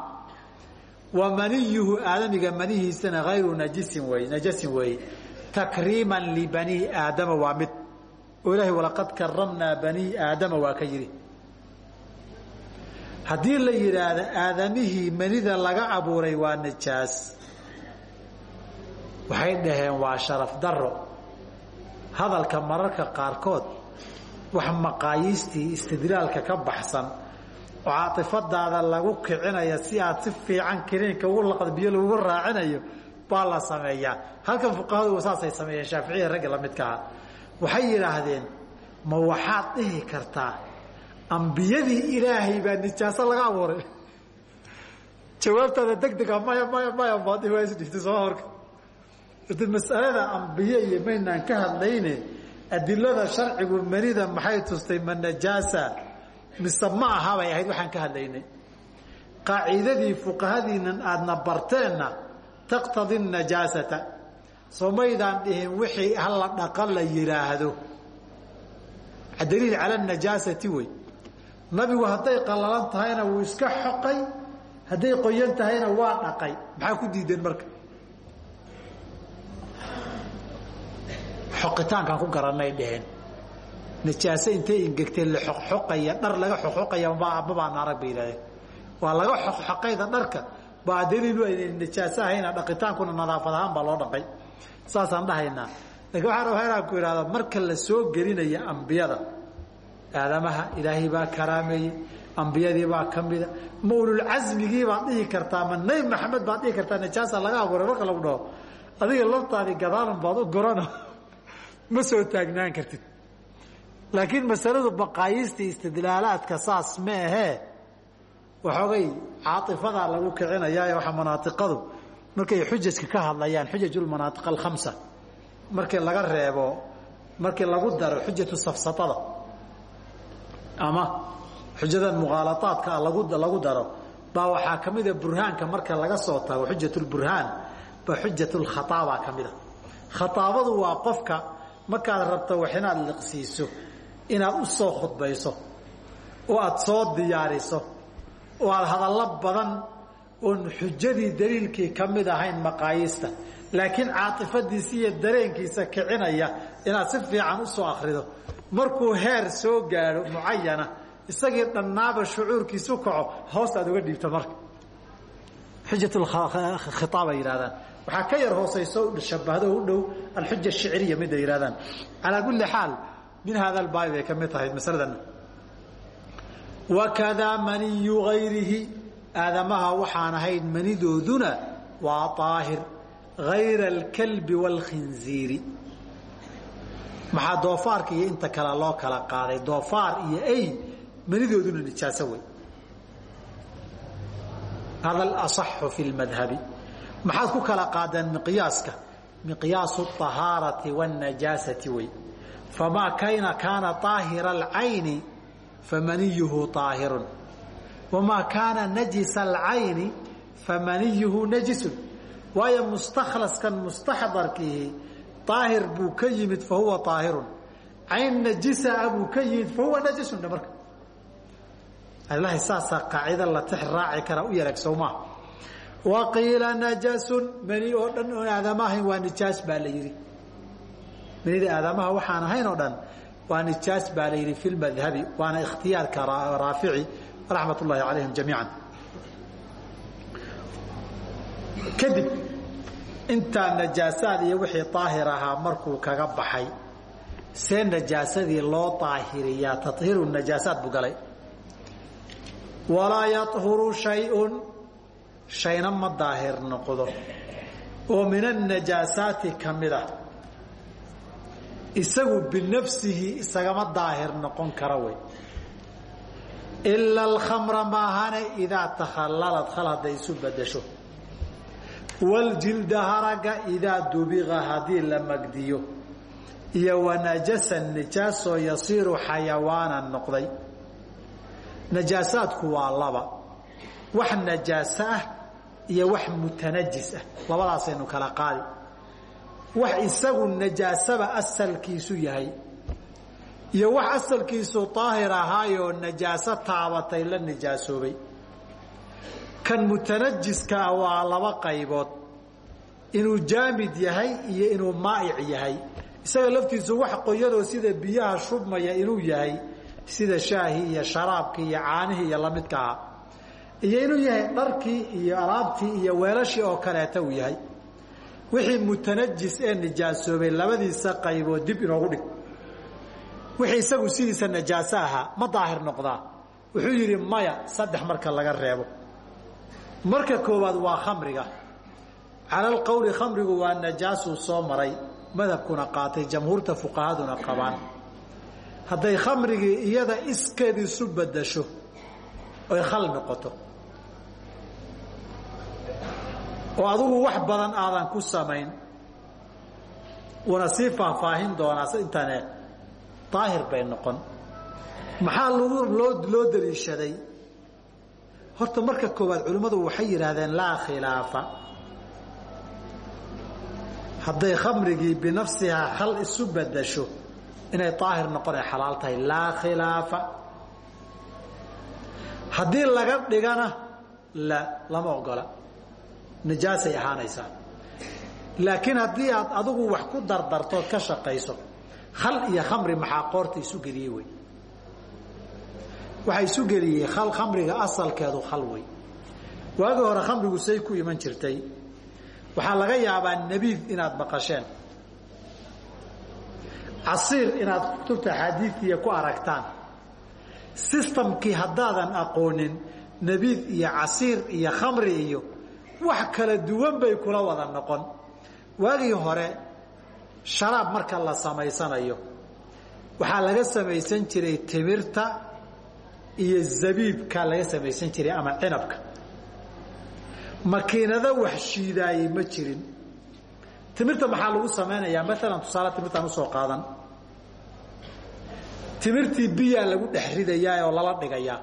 wa maniyuhu aadamiga manihiisana hayru najisin wey najasin weeye takriiman libanii aadama waa mid. Oo ilaahay walaqad karamnaa banii aadama waa ka yidhi. Haddii la yidhaahdo aadamihii manida laga abuuray waa najaas waxay dhaheen waa sharaf daro hadalka mararka qaarkood wax maqaayiistii istidlaalka ka baxsan oo caatifadaada lagu kicinaya si aad si fiican kiniinka ugu laqad biyo lagugu raacinayo baa la sameeyaa. Halkan fuqahadu saasay sameeyeen shaaficiya ragga la midka aha waxay yidhaahdeen ma waxaad dhihi kartaa ambiyadii ilaahay baa nijaaso laga abuuray? Jawaabtaada degdega maya maya maya baad waa isdhigtay soo horka. Masalada ambiye iyo maynaan ka hadlayne adilada sharcigu manida maxay tustay? Ma najaasa mise ma ahayd waxaan ka hadlaynay. Qaacidadii fuqahadiinan aadna barteenna taqtadi najaasata. Soo maydaan dhihin wixii hala dhaqa la yidhaahdo daliil cala najaasati wey. Nabigu hadday qallalan tahayna wuu iska xoqay hadday qoyan tahayna waa dhaqay. Maxaa ku diideen marka? Xoqitaankaan ku garanay dheheen najaaso intay ingegtee la xoqxoqaya dhar laga xoqxoqaya mabaan arag bay yidhahdeen. Waa laga xoqxoqayda dharka. Baa daliilu aynan najaaso ahayna dhaqitaankuna nadaafad ahaan baa loo dhaqay. Saasaan dhahaynaa. Lakin waxaan rabaa inaan ku idhahda marka la soo gelinaya ambiyada aadamaha ilaahay baa karaameeyey ambiyadii baa ka mida ma ululcasmigii baad dhihi kartaa ma nabi maxamed baad dhihi kartaa najaasa laga abuuray marka lagu dhaho. Adiga laftaadi gadaalun baad u gorano. Ma soo taagnaan kartid laakiin masaladu baqaayiistii istidlaalaadka saas ma ahee. Waxoogay caaifadaa lagu kicinayaayo waxa manaaiqadu markay xujaska ka hadlayaan xujajulmanaaiq alkhamsa. Markii laga reebo markii lagu daro xujatu safsatada ama xujadan mukhaalaaadka lagu daro baa waxaa ka mida burhaanka marka laga soo tago xujatulburhaan baa xujatulkhaaabaa ka mida khaaabadu waa qofka markaad rabto wax inaad liqsiiso inaad u soo khudbayso oo aad soo diyaariso oo aad hadallo badan oon xujadii daliilkii ka mid ahayn maqaayiista laakiin caatifadiisa iyo dareenkiisa kicinaya inaad si fiican u soo akrido markuu heer soo gaadho mucayana isagii dhannaaba shucuurkiisu kaco hoos aad uga dhiibto marka. Xujatulkhiaab ay yidhahdaan waxaa ka yar hoosayso shabahdo u dhow alxuja ashiciriya mid ay yidhahdaan calaa kulli xaal min hada albaabi bay ka mid tahay masaladan. Wakadaa maniyu gayrihi aadamaha waxaan ahayn manidooduna waa aahir gayra alkalbi wاlkhinziiri maxaa doofaarka iyo inta kale loo kala qaaday? Doofaar iyo ay manidooduna nijaaso wey. Hada alasaxu fi lmadhabi maxaad ku kala qaadeen miqyaaska? Miqyaasu ahaarati wاnajaasati wey famaa kayna kaana aahira alcayni famaniyuhu aahirun wamaa kaana najisa alcayni famaniyuhu najisun waayo mustakhlaskan mustaxdarkiihi aahir buu ka yimid fahuwa aahirun cayn najisaa buu ka yimid fahuwa najisun marka allahi saasaa qaacida la tix raaci kara u yarag sowmaa wa qiila najasun mani oo dhan oon aadama ahayn waa nijaas baa la yidhi manida aadamaha waxaan ahayn oo dhan waa nijaas baa la yidhi fi lmadhabi waana ikhtiyaarka raafici raxmat ullahi calayhim jamiica kadib intaa najaasaad iyo wixii daahir ahaa markuu kaga baxay see najaasadii loo daahiriyaa tahiiru najaasaad buu galay. Walaa yahuru shayun shayna ma daahir noqdo oo min annajaasaati ka mid ah isagu binafsihi isagama daahir noqon kara wey. Ila alkhamra maahane idaa takhallalad khal hadday isu bedesho waljilda haraga idaa dubiqa haddii la magdiyo. Iyo wanajasan nijaasoo yasiiru xayawaanan noqday. Najaasaadku waa laba. Wax najaaso ah iyo wax mutanajis ah. Kala qaadi wax isagu najaasaba asalkiisu yahay. Iyo wax asalkiisu daahir ahaayoo najaaso taabatay la najaasoobay kan mutanajiskaa waa laba qaybood. Inuu jaamid yahay iyo inuu maa'ic yahay. Isaga laftiisu wax qoyanoo sida biyaha shubmaya inuu yahay sida shaahii iyo sharaabkii iyo caanihii iyo lamidka aha iyo inuu yahay dharkii iyo alaabtii iyo weelashii oo kaleeta uu yahay wixii mutanajis ee nijaasoobay labadiisa qaybood dib inoogu dhig. Wixii isagu sidiisa najaaso ahaa ma daahir noqdaa. Wuxuu yidhi maya saddex marka laga reebo. Marka koowaad waa khamriga. Cala alqowli khamrigu waa najaasuu soo maray madhabkuna qaatay jamhuurta fuqahaduna qabaan. Hadday khamrigii iyada iskeed isu bedasho oy khal noqoto oo adugu wax badan aadan ku samayn una sii faahfaahin doonaa intane daahir bay noqon. Maxaa loo daliishaday? Horta marka koowaad culimmadu waxay yidhaahdeen laa khilaafa. Hadday khamrigii binafsihaa khal isu bedasho inay daahir noqon ay xalaal tahay. Laa khilaafa. Haddii laga dhigana la lama ogola najaasay ahaanaysaa laakiin haddii aad adigu wax ku dardartood ka shaqayso khal iyo khamri maxaa qoorta isu geliyey wey? Waxaa isu geliyey khamriga asalkeedu khal wey. Waagii hore khamrigu say ku iman jirtay. Waxaa laga yaabaa nebiid inaad maqasheen casiir inaad kutubta axaadiiiya ku aragtaan. Sistamkii haddaadan aqoonin nebiid iyo casiir iyo khamri iyo wax kala duwan bay kula wada noqon. Waagii hore sharaab marka la samaysanayo waxaa laga samaysan jiray timirta iyo zabiibka laga samaysan jiray ama cinabka. Makiinado wax shiidaayey ma jirin. Timirta maxaa lagu samaynayaa? Maalan tusaale timirtaan u soo qaadan. Timirtii biyaa lagu dhex ridayaa oo lala dhigayaa.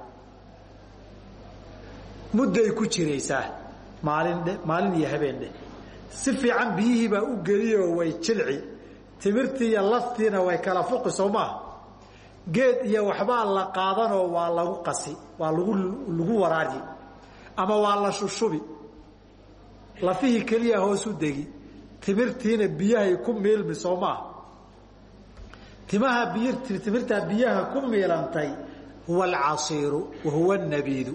Mudday ku jiraysaa maalin dhe maalin iyo habeen dheh si fiican biyihii baa u geliyoo way jilci. Timirtii iyo laftiina way kala fuqi soo geed iyo waxbaa la qaadanoo waa lagu qasi waa lagu lagu waraari ama waa la shushubi. Lafihii keliya hoosu degi. Timirtiina biyahay ku miilmi soo maaha timaha biy timirtaa biyaha ku miilantay huwa alcasiiru wa huwa nabiidu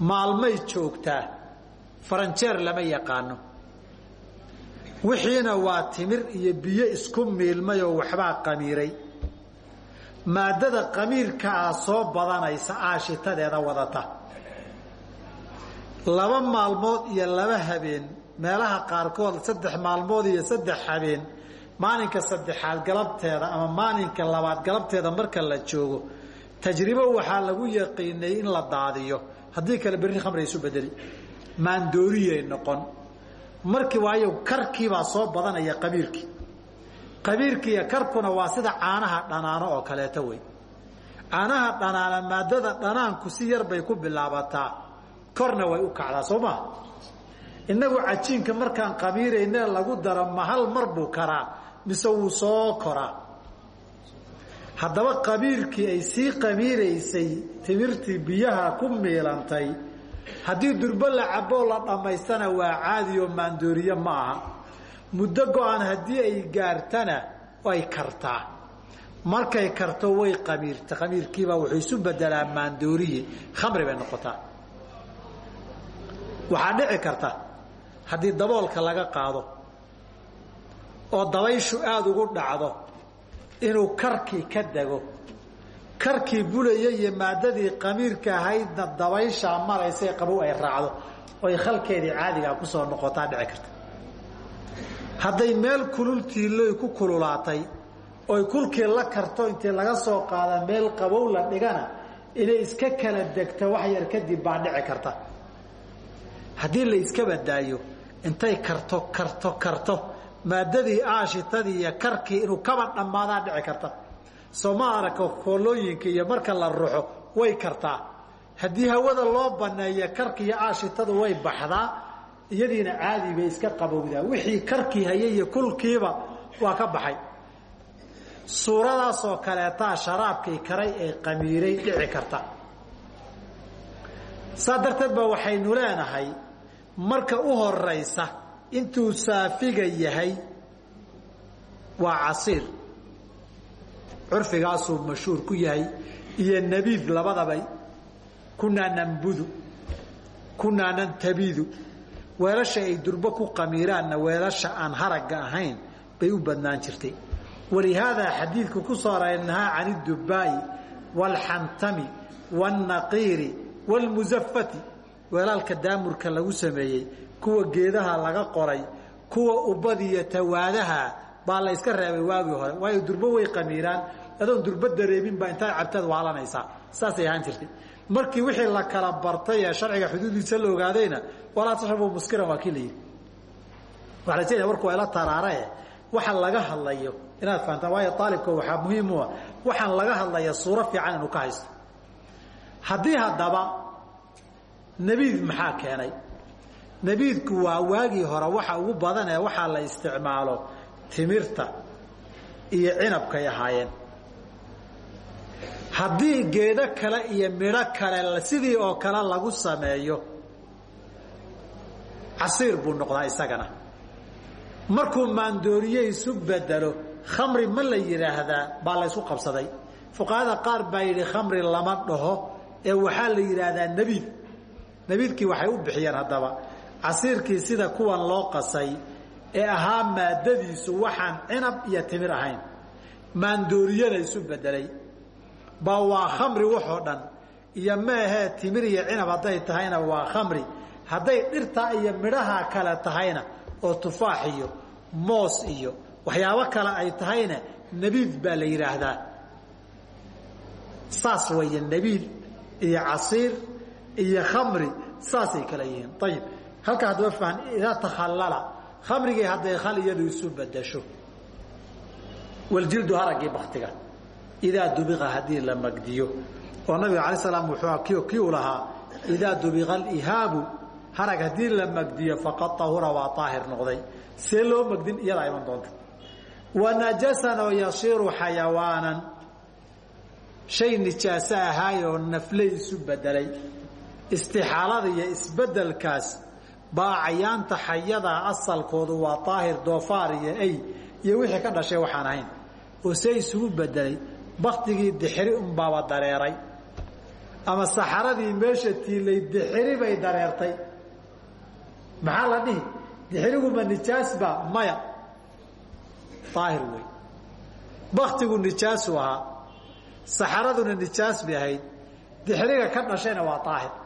maalmay joogtaa faranjeer lama yaqaano. Wixiina waa timir iyo biyo isku miilmay oo waxbaa qamiiray. Maadada qamiirkaa soo badanaysa aashitadeeda wadata. Laba maalmood iyo laba habeen meelaha qaarkood saddex maalmood iyo saddex habeen maalinka saddexaad galabteeda ama maalinka labaad galabteeda marka la joogo tajribo waxaa lagu yaqiinay in la daadiyo. Haddii kale berri khamri isu bedeli maandooriyay noqon. Markii waayo karkiibaa soo badanaya qabiirkii. Qabiirkii iyo karkuna waa sida caanaha dhanaano oo kaleeto wey caanaha dhanaana maadada dhanaanku si yar bay ku bilaabataa. Korna way u kacdaa soo maa innagu cajiinka markaan qabiirayne lagu daro ma hal mar buu karaa mise wuu soo koraa? Haddaba qabiirkii ay sii qabiiraysay timirtii biyaha ku miilantay haddii durbo la caboo la dhammaystana waa caadi oo maandooriye ma aha. Muddo go-an haddii ay gaartana way kartaa. Markay karto way qamiirta qamiirkiibaa wuxuu isu bedelaa maandooriye. Khamri bay noqotaa. Waxaa dhici karta haddii daboolka laga qaado oo dabayshu aada ugu dhacdo inuu karkii ka dego karkii bulaya iyo maadadii qamiirka ahaydna dabayshaa maraysa qabow ay raacdo oy khalkeedii caadigaa ku soo noqotaa dhici karta. Hadday meel kulultiiloy ku kululaatay oy kulkii la karto intii laga soo qaada meel qabow la dhigana inay iska kala degto wax yar kadib baa dhici karta. Haddii la iska badaayo intay karto karto karto maadadii aashitadii iyo karkii inuu kaba dhammaadaa dhici karta sooma aragka iyo marka la ruxo way kartaa. Haddii hawada loo baneeyo karki iyo aashitadu way baxdaa iyadiina caadi bay iska qabowdaa. Wixii karkii hayay iyo kulkiiba waa ka baxay. Suuradaasoo kaleetaa sharaabkii karay ee qamiiray dhici karta. Saa darteed ba waxaynu leenahay marka u horaysa intuu saafiga yahay waa casiir curfigaasuu mashhuur ku yahay iyo nabiid labadaba kunaa nambudu kunaa nantabidu weelasha ay durbo ku qamiiraanna weelasha aan haragga ahayn bay u badnaan jirtay. Walihaadaa xadiidku ku soo aray nahaa can idubaa'i waalxantami waاlnaqiiri wاlmusafati weelaalka daamurka lagu sameeyey kuwa geedaha laga qoray kuwa ubadiyo tawaadaha baa la yska reebay waagii hore. Waayo durbo way qamiiraan. Adoon durbo dareemin baa intaad cabtaad waalanaysaa saasay ahaan jirtay. Markii wixii la kala bartay ee sharciga xuduudiisa la ogaadayna walaa tashrabu muskiran waa kii la yidhi. Waxaa la jeedaa warku waa ila taraare waxa laga hadlayo inaad fahantaan waayo aalibka waxaa muhiim u ah waxaan laga hadlaya suuro fiican inuu ka haysto. Haddii haddaba nebiid maxaa keenay? Nebiidku waa waagii hore waxa ugu badan ee waxaa la isticmaalo timirta iyo cinabkay ahaayeen. Haddii geedo kale iyo midho kale sidii oo kale lagu sameeyo casiir buu noqdaa isagana. Markuu maandooriye isu bedelo khamri ma la yidhaahdaa baa la ysku qabsaday. Fuqahada qaar baa yidhi khamri lama dhaho. Ee waxaa la yidhaahdaa nebiid nebiidkii waxay u bixiyeen haddaba. Casiirkii sida kuwan loo qasay ee ahaa maadadiisu waxaan cinab iyo timir ahayn. Maandooriyana isu bedelay baa waa khamri waxoo dhan. Iyo meehee timir iyo cinab hadday tahayna waa khamri. Hadday dhirtaa iyo midhaha kale tahayna oo tufaax iyo moos iyo waxyaabo kale ay tahayna nebiid baa la yidhaahdaa saas weeye nebiid iyo casiir iyo khamri saasay kale yihiin. Ayib halkaa haddaba fahan idaa takhallala khamrigii hadday khal iyadu isu bedasho waljildu haraggii baktiga idaa dubiqa haddii la magdiyo. Oo nabiga alay slam wuxuu kii u lahaa idaa dubiqa alihaabu harag haddii la magdiyo faqad ahura waa aahir noqday. See loo magdin iyadaa iman doonta. Wanajasan oo yasiiru xayawaanan. Shay nijaaso ahaayoo nafley isu bedelay istixaalada iyo isbedelkaas baa cayaanta xayadaa asalkoodu waa aahir doofaar iyo ay iyo wixii ka dhashay waxaan ahayn. Oo see isugu bedelay baktigii dixiri unbaaba dareeray. Ama saxaradii meesha tiilay dixiri bay dareertay. Maxaa la dhihi? Dixiriguma nijaasba maya. Aahir wey. Baktigu nijaasu ahaa. Saxaraduna nijaas bay ahayd. Dixiriga ka dhashayna waa aahir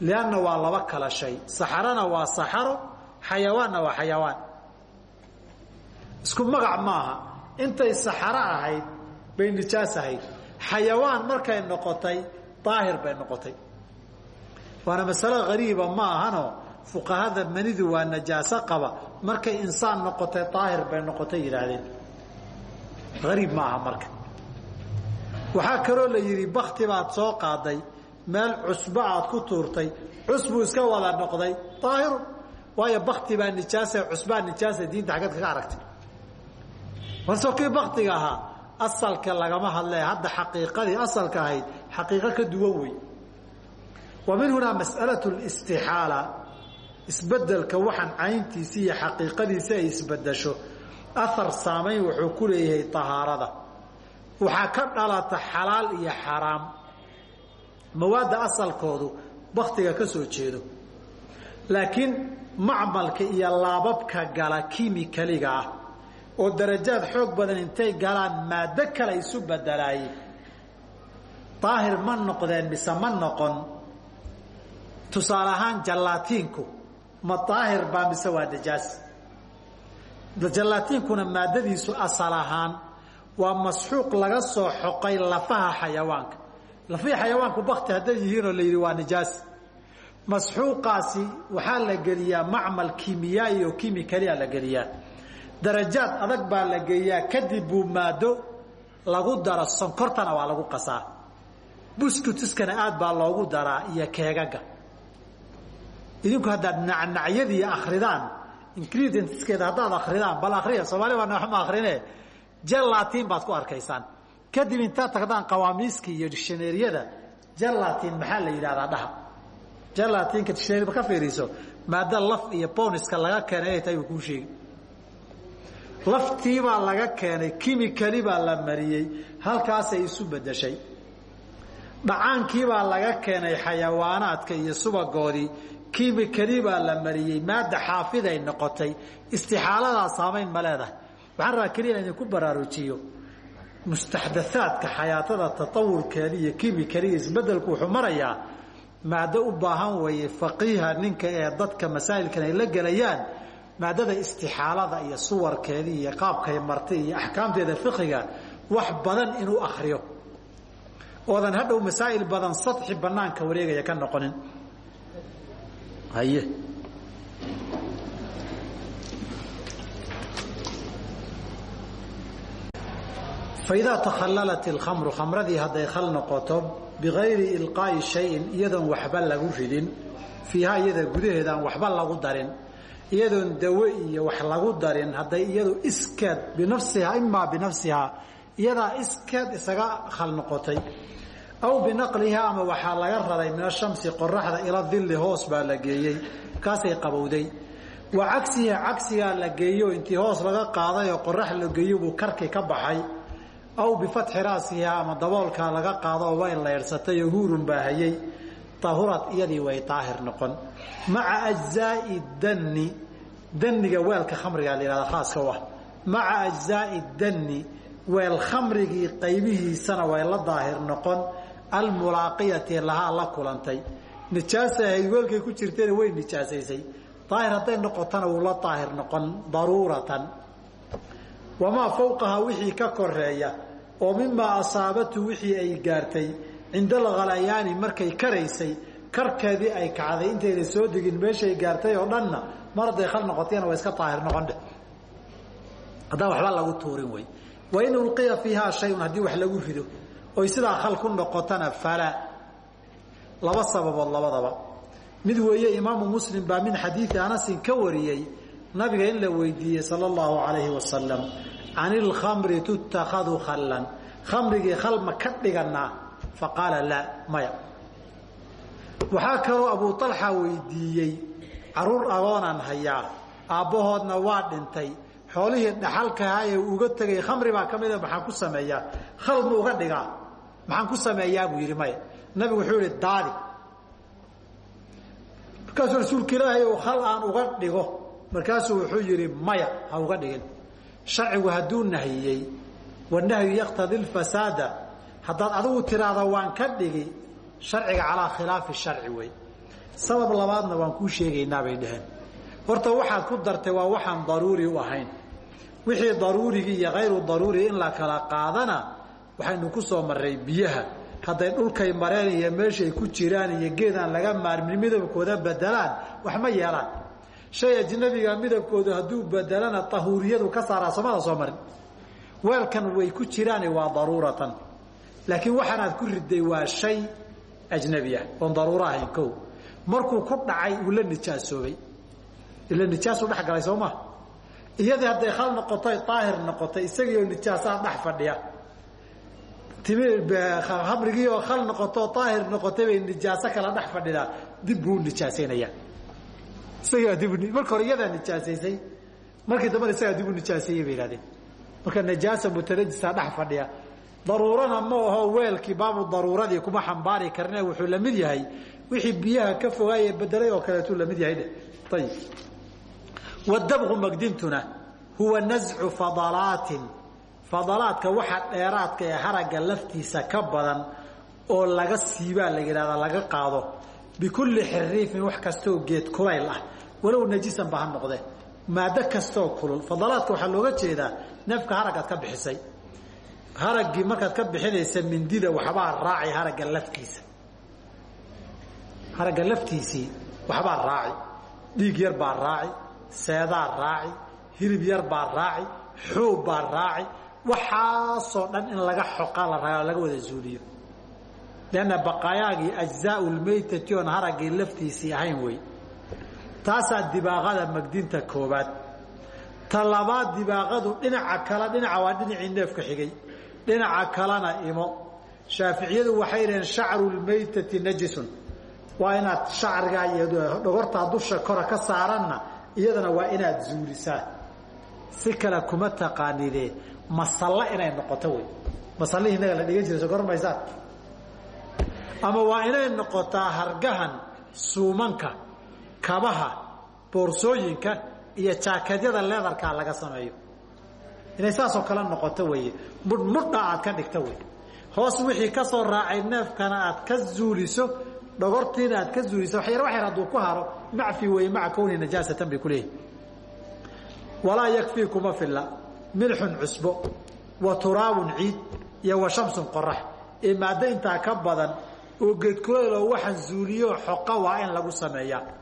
lianna waa laba kala shay saxarana waa saxaro xayawaanna waa xayawaan isku magac maaha intay saxaro ahayd bay nijaas ahayd xayawaan markay noqotay daahir bay noqotay waana masalo hariiba ma ahano fuqahada manidu waa najaaso qaba markay insaan noqotay daahir bay noqotay yidhaahdeen hariib ma aha marka waxaa kaloo la yidhi bakti baad soo qaaday meel cusbo aad ku tuurtay cusbuu iska wada noqday daahiru waayo bakti baa nijaasa cusbaa nijaasa diinta xaggeed kaga aragtay. Warsoo kii baktiga ahaa asalka lagama hadle hadda xaqiiqadii asalka ahayd xaqiiqo ka duwan wey. Wa min hunaa mas'alatu listixaala isbeddelka waxaan cayntiisi iyo xaqiiqadiisi ay isbedesho ahar saamayn wuxuu ku leeyahay tahaarada. Waxaa ka dhalata xalaal iyo xaraam mawaadda asalkoodu baktiga ka soo jeedo. Laakiin macmalka iyo laababka gala kimikaliga ah oo darajaad xoog badan intay galaan maado kale isu bedelaayeen daahir ma noqdeen mise ma noqon. Tusaale ahaan jallaatiinku ma daahir baa mise waa najaas jallaatiinkuna maadadiisu asal ahaan waa masxuuq laga soo xoqay lafaha xayawaanka lafihii xayawaanku bakti hadday yihiinoo la yidhi waa nijaas. Masxuuqaasi waxaa la geliyaa macmal kimiyaai oo kimikalia la geliyaa. Darajaad adag baa la geeyaa kadib buu maado lagu daro sonkortana waa lagu qasaa. Buskutiskana aad baa loogu daraa iyo keegaga idinku haddaad nacnacyadii akridaan ingredientskeeda haddaad akridaan bal akriya soomaali baa noxma akrine jelatin baad ku arkaysaan kadib intaad tagdaan qawaamiiska iyo dictionaryada jelatin maxaa la yidhahdaa dhaha? Jelatinka dictionaryba ka fiiriiso maada laf iyo boniska laga keenay inay tahay uu kuu sheegi laftiibaa laga keenay kimikali baa la mariyey halkaasay isu bedeshay dhacaankiibaa laga keenay xayawaanaadka iyo subagoodii kimikali baa la mariyey maada xaafiday noqotay istixaaladaa saamayn ma leedahay. Waxaan rabaa keliya in idinku baraarujiyo mustaxdathaadka xayaatada tatawurkeeda iyo kimikaliga isbedelku wuxuu marayaa maado u baahan weeye faqiiha ninka ee dadka masaa'ilkan ay la gelayaan maadada istixaalada iyo suwarkeeda iyo qaabkay martay iyo axkaamteeda fiqiga wax badan inuu akriyo oodan hadhow masaa'il badan sadxi banaanka wareegaya ka noqonin. Haye faidaa takhallalat ilkhamru khamradii hadday khal noqoto bigayri ilqaa'i shayin iyadoon waxba lagu ridin fiihaa iyada gudaheeda aan waxba lagu darin iyadoon dawe iyo wax lagu darin hadday iyadu iskeed binafsihaa imaa binafsihaa iyadaa iskeed isaga khal noqotay aw binaqlihaa ama waxaa laga raray min ashamsi qoraxda ila dilli hoos baa la geeyey kaasay qabowday wa cagsiha cagsigaa la geeyo intii hoos laga qaaday oo qorax la geeyo buu karki ka baxay aw bifatxi raasihaa ama daboolkaa laga qaado oo way leydhsatay oo huurun baa hayay. Tahurad iyadii way daahir noqon. Maca ajzaai danni danniga weelka khamriga la yihahda khaaska u ah maca danni weel khamrigii qaybihiisana way la daahir noqon. Almulaaqiyati lahaa la kulantay. Nijaasa ahayd weelkay ku jirtayna way nijaasaysay daahir hadday noqotana wuu la daahir noqon daruuratan wamaa fawqaha wixii ka koreeya oo mimaa asaabatu wixii ay gaartay cinda alghalayaani markay karaysay karkeedii ay kacday. Intayna soo degin meeshay gaartay oo dhanna mar hadday khal noqotayna waa iska daahir noqon dheh haddaan waxba lagu tuurin wey wain ulqiya fiihaa shayun haddii wax lagu rido oy sidaa khal ku noqotana falaa laba sababood labadaba. Mid weeye imaamu muslim baa min xadiidi anasin ka wariyey nabiga in la weydiiyey sala allahu calayhi wasalam can ilkhamri tuttakhadu khallan. Khamrigii khal ma ka dhiganaa? Faqaala laa maya. Waxaa kaloo abu alxa weydiiyey carruur agoonaan hayaa aabbahoodna waa dhintay xoolihii dhaxalkahaa ee uga tegay khamri baa ka mida ku sameeyaa. Khal ma uga dhigaa. Maxaan ku sameeyaa? buu yidhi maya. Nabigu wuxuu yihi daadi. Markaasuu rasuulka ilaahay khal aan uga dhigo markaasuu wuxuu yidhi maya ha uga dhigin. Sharcigu hadduu nahiyey wanahyu yaqtadi lfasaada haddaad adigu tiraahda waan ka dhigi sharciga calaa khilaafi sharci wey. Sabab labaadna waan kuu sheegaynaa bay dhaheen. Horta waxaad ku dartay waa waxaan daruuri u ahayn. Wixii daruurigii iyo hayru daruuri in la kala qaadana waxaynu ku soo marray biyaha. Hadday dhulkay mareen iyo meeshay ku jiraan iyo geed aan laga maarmin midabkooda bedelaan wax ma yeelaan shay ajnabiga midabkoodu hadduu bedelana tahuuriyadu ka saaraa somada soo marin. Weelkan way ku jiraan waa daruuratan. Laakiin waxaanaad ku riday waa shay ajnabi ah oon daruuro ahayn markuu ku dhacay uu la nijaasoobay ila nijaasuu dhex galay soo maa iyadii hadday noqotay daahir noqotay isagiioo nijaasaa dhex fadhiya. Khamrigii oo khal noqoto daahir noqotay bay kala dhex fadhidaa dib buu nijaasaynayaa isagaa dib marka hore iyadaa nijaasaysay markii dambana isagaa dib u nijaaseeyey bay yihahdeen marka najaasa mutanajisa dhex fadhiya. Daruurana ma aho weelkii baabu daruuradii kuma xambaari karne wuxuu la mid yahay. Wixii biyaha ka fogaaye bedelay oo kaleetuu la mid yahay dhe ayib wadabqu magdintuna huwa nascu fadalaatin. Fadalaadka waxa dheeraadka ee haragga laftiisa ka badan oo laga siibaa la yidhahdaa laga qaado. Bikulli xiriifin wax kastooo geed kulayl ah walow najisan ba ha noqdee maado kastooo kulul. Fadalaadka waxaa looga jeedaa neefka haraggaad ka bixisay. Haraggii markaad ka bixinaysa mindida waxbaa raaci haragga laftiisa. Haragga laftiisii waxbaa raaci dhiig yar baa raaci seedaa raaci hilib yar baa raaci xuub baa raaci waxaasoo dhan in laga xoqa laga wada zuuliyo. Lanna baqaayaagii ajzaau lmaytati oon haraggii laftiisii ahayn wey taasaa dibaaqada magdinta koobaad ta labaad dibaaqadu dhinaca kale dhinaca waa dhinacii neefka xigay. Dhinaca kalena imo. Shaaficiyadu waxay dhaheen shacru lmaytati najisun. Waa inaad shacrigaa iyo dhogortaa dusha kora ka saaranna iyadana waa inaad zuulisaa. Si kale kuma taqaanidee? Masallo inay noqoto wey. Masallihii inaga la dhigan jiray soo ama waa inay noqotaa hargahan suumanka kabaha boorsooyinka iyo jaakeedyada leedarkaa laga sameeyo. Inay saasoo kale noqoto weeye. Mudhmudha aad ka dhigto wey hoos wixii ka soo raacay neefkana aad ka zuuliso dhogortiina aad ka zuuliso waxyar waxyar hadduu ku haro macfi weeye maca kowni najaasatan bay ku leeyihiin walaa yakfii kuma filla. Milxun cusbo wa turaabun ciid iyo wa shamsun qorax ee maaddo intaa ka badan oo geedkuleeloo waxaan zuuliyo xoqa waa in lagu sameeyaa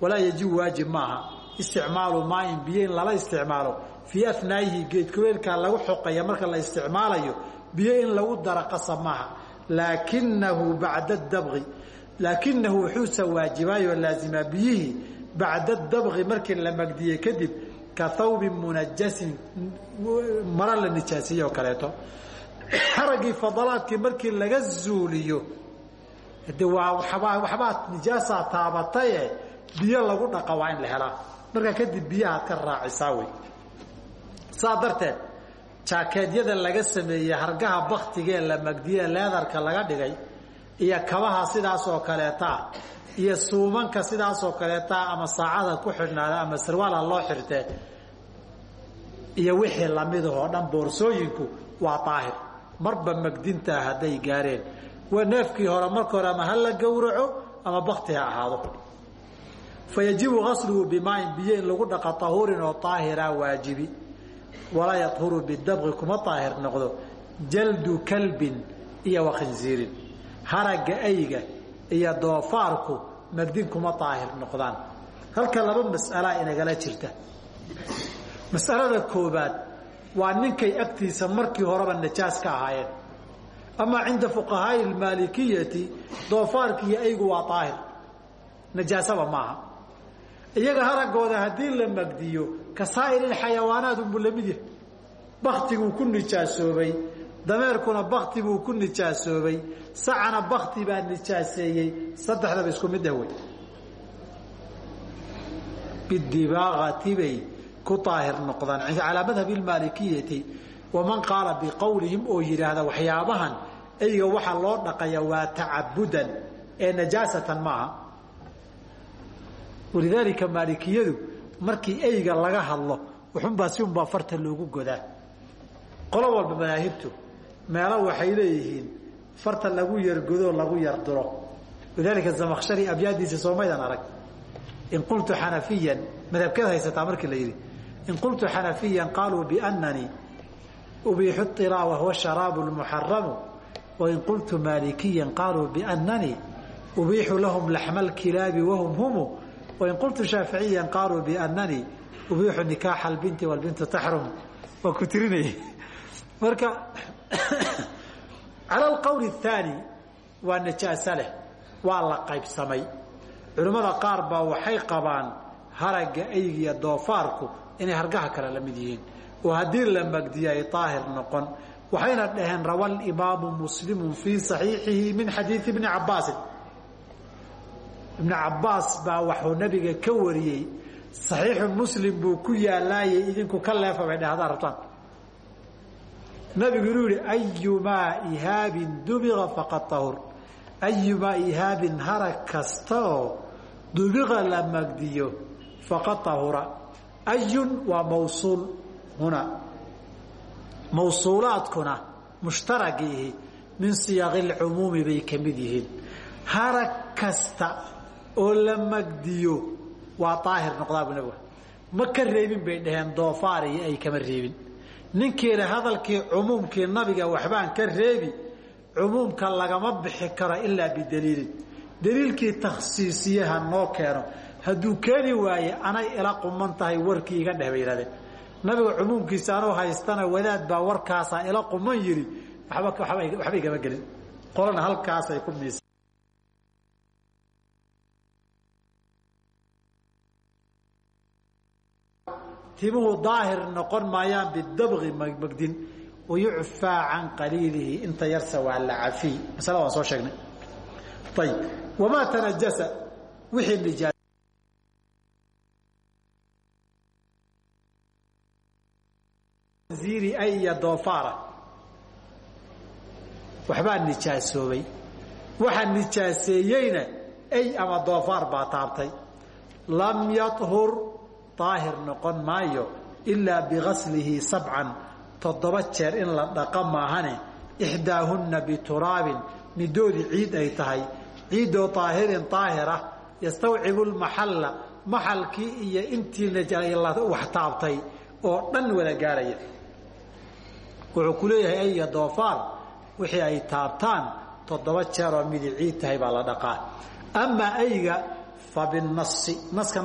walaa yajibu waajib maaha. Isticmaalu maain biyo in lala isticmaalo. Fii anaayihi geedkuleelkaa lagu xoqaya marka la isticmaalayo biyo in lagu dara qasab maaha. Laakinahu bacda dabqi laakinahu wuxuuse waajibaayoo laazimaa biyihii bacda dabqi markii la magdiyey kadib ka thawbin munajasin mara la nijaasiye oo kaleeto. Xaraggii fadalaadkii markii laga zuuliyo de waa waxbaad nijaasaa taabataye biyo lagu dhaqa waa in la helaa. Markaa kadib biyahaad ka raacisaa wey saa darteed laga sameeyey hargaha baktigee la magdiye leedarka laga dhigay iyo kabaha sidaas oo kaleetaa iyo suumanka sidaas oo kaleetaa ama saacada ku xidhnaada ama sarwaala loo xirtee iyo wixii lamidahoo dhan boorsooyinku waa daahir. Marba magdintaa hadday gaareen. Neefkii hore marka hore ama ha la gowraco ama bakti ha ahaado fa yajibu gasluhu bimaain biyo in lagu dhaqa tahuurin oo daahira waajibi. Walaa yahuru bidabqi kuma daahir noqdo jaldu kalbin iyo wakhinziirin haragga ayga iyo doofaarku magdin kuma daahir noqdaan. Halka laba mas'alaa inagala jirta. Masalada koobaad waa ninkay agtiisa markii horeba najaas ka ahaayeen. Amaa cinda fuqahaai almaalikiyati doofaarki iyo aygu waa daahir najaasaba maaha iyaga haraggooda haddii la magdiyo ka saa'iri xayawaanaat unbuu la mid yahay. Baktiguu ku nijaasoobay dameerkuna bakti buu ku nijaasoobay sacana bakti baa nijaaseeyey saddexdaba isku mid ah wey. Bidibaaqati bay ku daahir noqdaan calaa madhabi almaalikiyati waman qaala biqowlihim oo yidhaahda waxyaabahan eyga waxaa loo dhaqaya waa tacabudan ee najaasatan maaha walidaalika maalikiyadu markii eyga laga hadlo wuxunbaa si unbaa farta loogu godaa. Qolo walba madaahibtu meelo waxay leeyihiin farta lagu yargodoo lagu yardiro walidaalika zamakshari abyaadiisa soomaydan arag. In qultu xanafiyan madhabkeed haysataa markii la yidhi in qultu xanafiyan qaaluu biannanii ubiixu iraa wahuwa sharaabu lmuxaramu wain qultu maalikiyan qaaluu biannanii ubiixu lahum laxma alkilaabi wahum humu wain qultu shaaficiyan qaaluu biannanii ubiixu nikaaxa albinti walbintu taxrum waa ku tirinaya marka cala alqowli athaani waa najaaso leh waa la qaybsamay culimmada qaar baa waxay qabaan haragga eygiya doofaarku inay hargaha kale la mid yihiin oo haddii la magdiyo ay daahir noqon waxayna dhaheen rawa imaamu muslimu fii saxiixihi min xadiidi bni cabaasin ibni cabaas baa waxuu nabiga ka wariyey. Saxiixu muslim buu ku yaalaayay idinku ka leefa bay dheh haddaad rabtaan. Nabigu inuu yihi ayumaa ihaabin dubiqa faqad tahur. Ayumaa ihaabin harag kasta oo dubiqa la magdiyo faqad tahura. Ayun waa mawsuul huna mawsuulaadkuna mushtaragiihi min siyaaqi lcumuumi bay ka mid yihiin. Harag kasta oo la magdiyo. Waa daahir noqdaa buu nabigu ma ka reebin bay dhaheen doofaar iyo ay kama reebin. Ninkiina hadalkii cumuumkii nabiga waxbaan ka reebi cumuumka lagama bixi karo ilaa bidaliilin. Daliilkii takhsiisiyaha noo keeno. Hadduu keeni waaye anay ila quman tahay warkii iga dheh bay yihahdeen nabiga cumuumkiisa anuu haystana wadaad baa warkaasaa ila quman yidhi. Waxba igama gelin. Qolana halkaasay ku miisa timuhu daahir noqon maayaan bidabqi magdin wayucfaa can qaliilihi. Inta yarsa waa la cafiy masala waan soo sheegnay. Ayib wamaa tanajasa? Wixii nijaa ziiri ay iyo doofaara waxbaa nijaasoobay waxa nijaaseeyeyna ay ama doofaar baa taabtay. Lam yahur daahir noqon maayo ilaa bigaslihi sabcan. Toddoba jeer in la dhaqa maahane ixdaahunna bituraabin. Midoodii ciid ay tahay. Ciiddoo daahirin daahir ah yastawcibu lmaxalla maxalkii iyo intii wax taabtay oo dhan wada gaaraya. Wuxuu ku leeyahay ayga doofaar wixii ay taabtaan toddoba jeeroo midi ciid tahay baa la dhaqaa. Amaa ayga fa binasi naska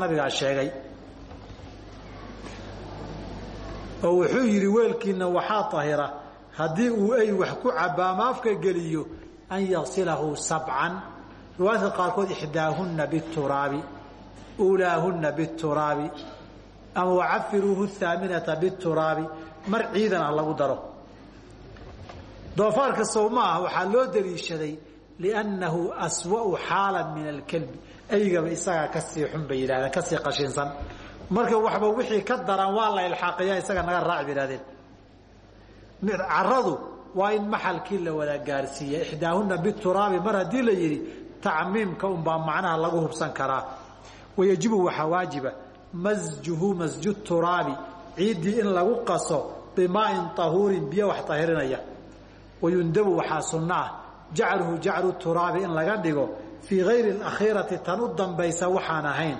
oo wuxuu yidhi weelkiina waxaa ahira haddii uu ay wax ku cabaama afka geliyo an yasilahu sabcan. Riwaayadka qaarkood ixdaahunna bituraabi ulaahunna bituraabi ama wacafiruuhu haaminata bituraabi mar ciidan ah lagu daro. Doofaarka sowmaah waxaa loo daliishaday liannahu aswau xaalan min alkelbi aygaba isagaa ka sii xun bay yidhahdeen ka sii qashinsan marka waxba wixii ka daran waa la ilxaaqiya isaga naga raac bay yihahdeen caradu waa in maxalkii la wada gaarsiiya ixdaahunna bituraabi mar haddii la yidhi tacmiimka unbaa macnaha lagu hubsan karaa. Wayajibu waxaa waajiba masjuhu masju turaabi ciiddii in lagu qaso bimaain tahuurin biyo wax tahirinaya. Wayundabu waxaa sunno ah jacluhu jaclu turaabi in laga dhigo fii gayri alakhiirati tan u dambaysa waxaan ahayn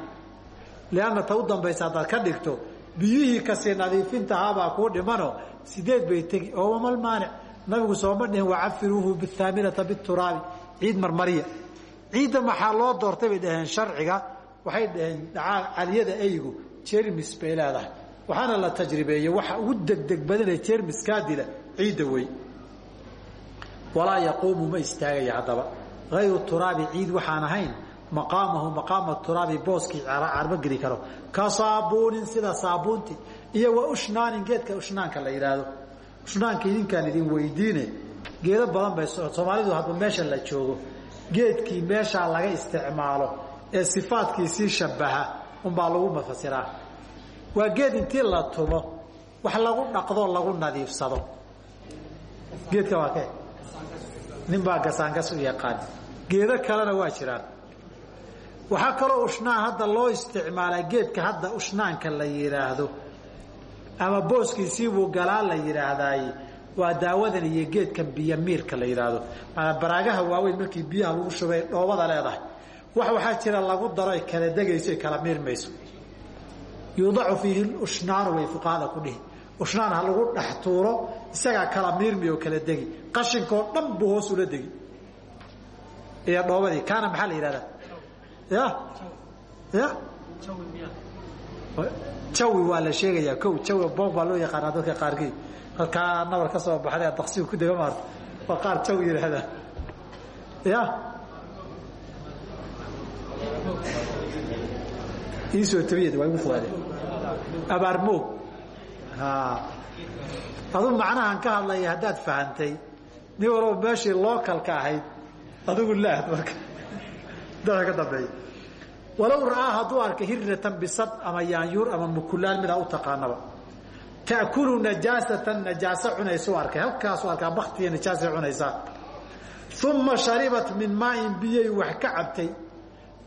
lianna ta u dambaysa haddaad ka dhigto biyihii ka sii nadiifintahaabaa kuu dhimano sideed bay tegi oo wamal maanic nabigu sooma dhihin wacafiruuhu bihaaminata bituraabi ciid marmariya ciidda maxaa loo doortay bay dhaheen sharciga waxay dhaheen caliyada eygu jermis bay leedahay waxaana la tajribeeyey waxa ugu degdeg badanee jermiskaa dila ciidda wey walaa yaquumu ma istaagaya haddaba ayru turaabi ciid waxaan ahayn maqaamahu maqaama turaabi booskii carma geli karo. Ka saabuunin sida saabuunti iyo wa ushnaanin geedka ushnaanka la yidhaahdo ushnaanka idinkaan idin weydiine. Geedo badan bay soomaalidu hadba meesha la joogo. Geedkii meeshaa laga isticmaalo ee sifaadkiisii shabaha unbaa lagu mafasiraa. Waa geed intii la tumo wax lagu dhaqdo lagu nadiifsado. Geedka waa kee? Nin baa gasaangas u yaqaan. Geedo kalena waa jiraan waxaa kaloo ushnaan hadda loo isticmaalaa geedka hadda ushnaanka la yidhaahdo ama booskiisiibuu galaa la yidhaahdaay waa daawadan iyo geedkan biyamiirka la yidhaahdo maanaa baraagaha waaweyn markii biyaha lagu shubay dhoobada leedahay. Wax waxaa jira lagu daro ay kala degayso ay kala miirmayso yuudacu fiihi ushnaanu way fuqahada ku dhihi. Ushnaan ha lagu dhex tuuro isagaa kala miirmi oo kala degi. Qashinkoo dhan buu hoos ula degi. Iyo dhoobadii kaana maxaa la yidhahdaa ya? Ya? Jawi waa la sheegayaa. Ko jawi boog baa loo yaqaanaa dadka qaarkii halkaa nabar ka soo baxday daqsigu ku dega maarta. Waa qaar jawi yidhaahdaa ya? Iisoo tabiyad waa igu fuwaadeen abaarmoog adu macnahan ka hadlaya haddaad fahantay nin walba meeshii lookalka ahayd adigu laahd marka. Dadka ka dambeeya walow ra'aa hadduu arkay hiratan bisad ama yaanyuur ama mukulaal midaa u taqaanaba. Ta'kulu najaasatan najaaso cunaysu arkay. Halkaasu arkaa baktiya najaasay cunaysaa uma sharibat min maain biyay wax ka cabtay.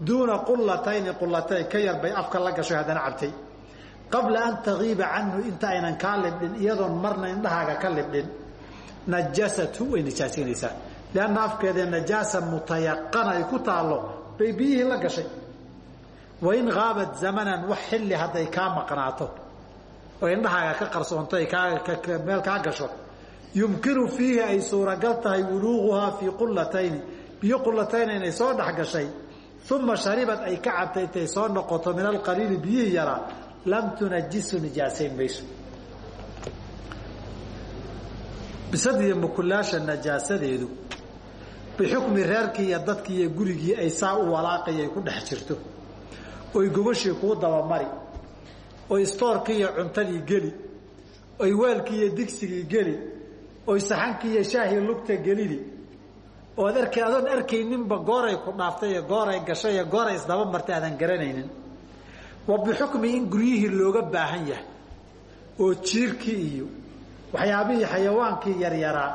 Duuna qulatayni qulatayn ka yar bay afka la gashay haddana cabtay. Qabla an tagiiba canhu inta aynan kaa libdhin iyadoon marna indhahaaga ka libdhin. Najasatu way najaasinaysaa. Lianna afkeeda najaasa mutayaqana ay ku taallo bay biyihii la gashay wain haabat zamanan wax xilli hadday kaa maqnaato oo indhahaaga ka qarsoonto meel kaa gasho yumkinu fiihi ay suuragal tahay wuluuquhaa fii qulatayni biyo qulatayna inay soo dhex gashay uma sharibad ay ka cabtay intay soo noqoto min alqaliili biyihii yaraa lam tunajisu nijaasayn mayso. Bisadiiyo mukulaasha najaasadeedu bixukmi reerkii iyo dadkii iyo gurigii ay saa u walaaqay ay ku dhex jirto oy gogashii kuu dabamari oy istoorkii iyo cuntadii geli oy weelkii iyo digsigii geli oy saxankii iyo shaahii lugta gelini ood arkay adoon arkayninba gooray ku dhaaftay iyo gooray gashay iyo gooray isdaba martay aadan garanaynin. Wa bixukmi in guryihii looga baahan yahay oo jiirkii iyo waxyaabihii xayawaankii yaryaraa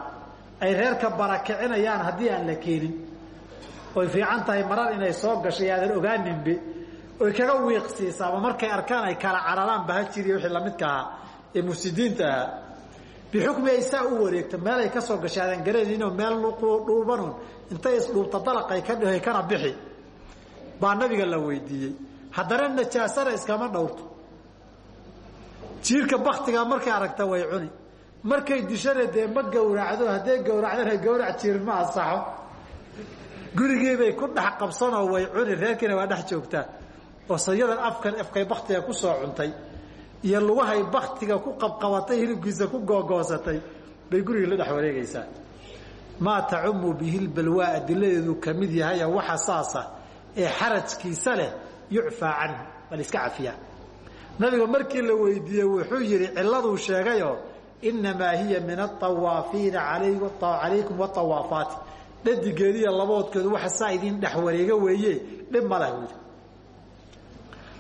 ay reerka barakicinayaan haddii aan la keenin oy fiican tahay marar inay soo gashay aadan ogaaninbe oy kaga wiiqsiisa ama markay arkaan ay kala cararaan bahajiriy wixii lamidka ahaa ee mufsidiinta ahaa bixukmi ay saa u wareegto meel ay ka soo gashay aadan garanayninoo meel dhuubanuun intay isdhuubta dalaqay ka dhihay kana bixi. Baa nabiga la weydiiyey haddana najaasana iskama dhowrto. Jiirka baktigaa markay aragta way cuni. Markay dishana dee ma gawracdo hadday gawracdana gawrac jiir ma asaxo gurigiibay ku dhex qabsanoo way cuni reerkiina waa dhex joogtaa oo sayadan afkan afkay baktiga ku soo cuntay iyo lugahay baktiga ku qabqabatay hilibkiisa ku googoosatay bay guriga la dhex wareegaysaa. Maa tacumu bihi lbalwaa adiladeedu ka mid yahay waxa saasa ee xarajkiisa leh yucfaa canhu bal iska cafiyaa nabiga markii la weydiiyey wuxuu yidhi ciladuu sheegayoo inamaa hiya min aawaafiina calaykum waawaafaati dhadigeediiyo laboodkeedu waxa saa idin dhex wareega weeye dhib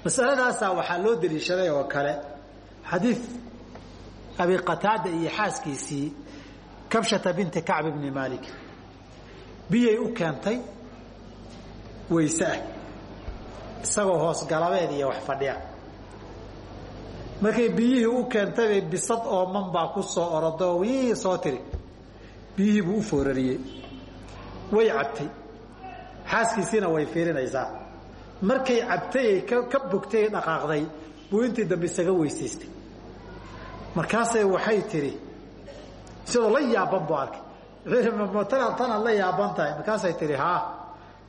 masaladaasaa waxaa loo daliishaday oo kale xadiid abi qataada iyo xaaskiisii kabshata binti kacb bni maalik biyay u keentay weyse ah isagoo hoos galabeed iyo wax fadhiya. Markay biyihii u keentaybay bisad ooman baa ku soo orodo wii soo tiri. Biyihii buu u foorariyey. Way cabtay. Xaaskiisiina way fiirinaysaa markay cabtay ay ka bogtay ay dhaqaaqday buu intii dambe isaga weysaystay markaasay waxay tidhi isagoo la yaaban buu arkay. Tanaad la yaaban tahay. Markaasay tidhi haa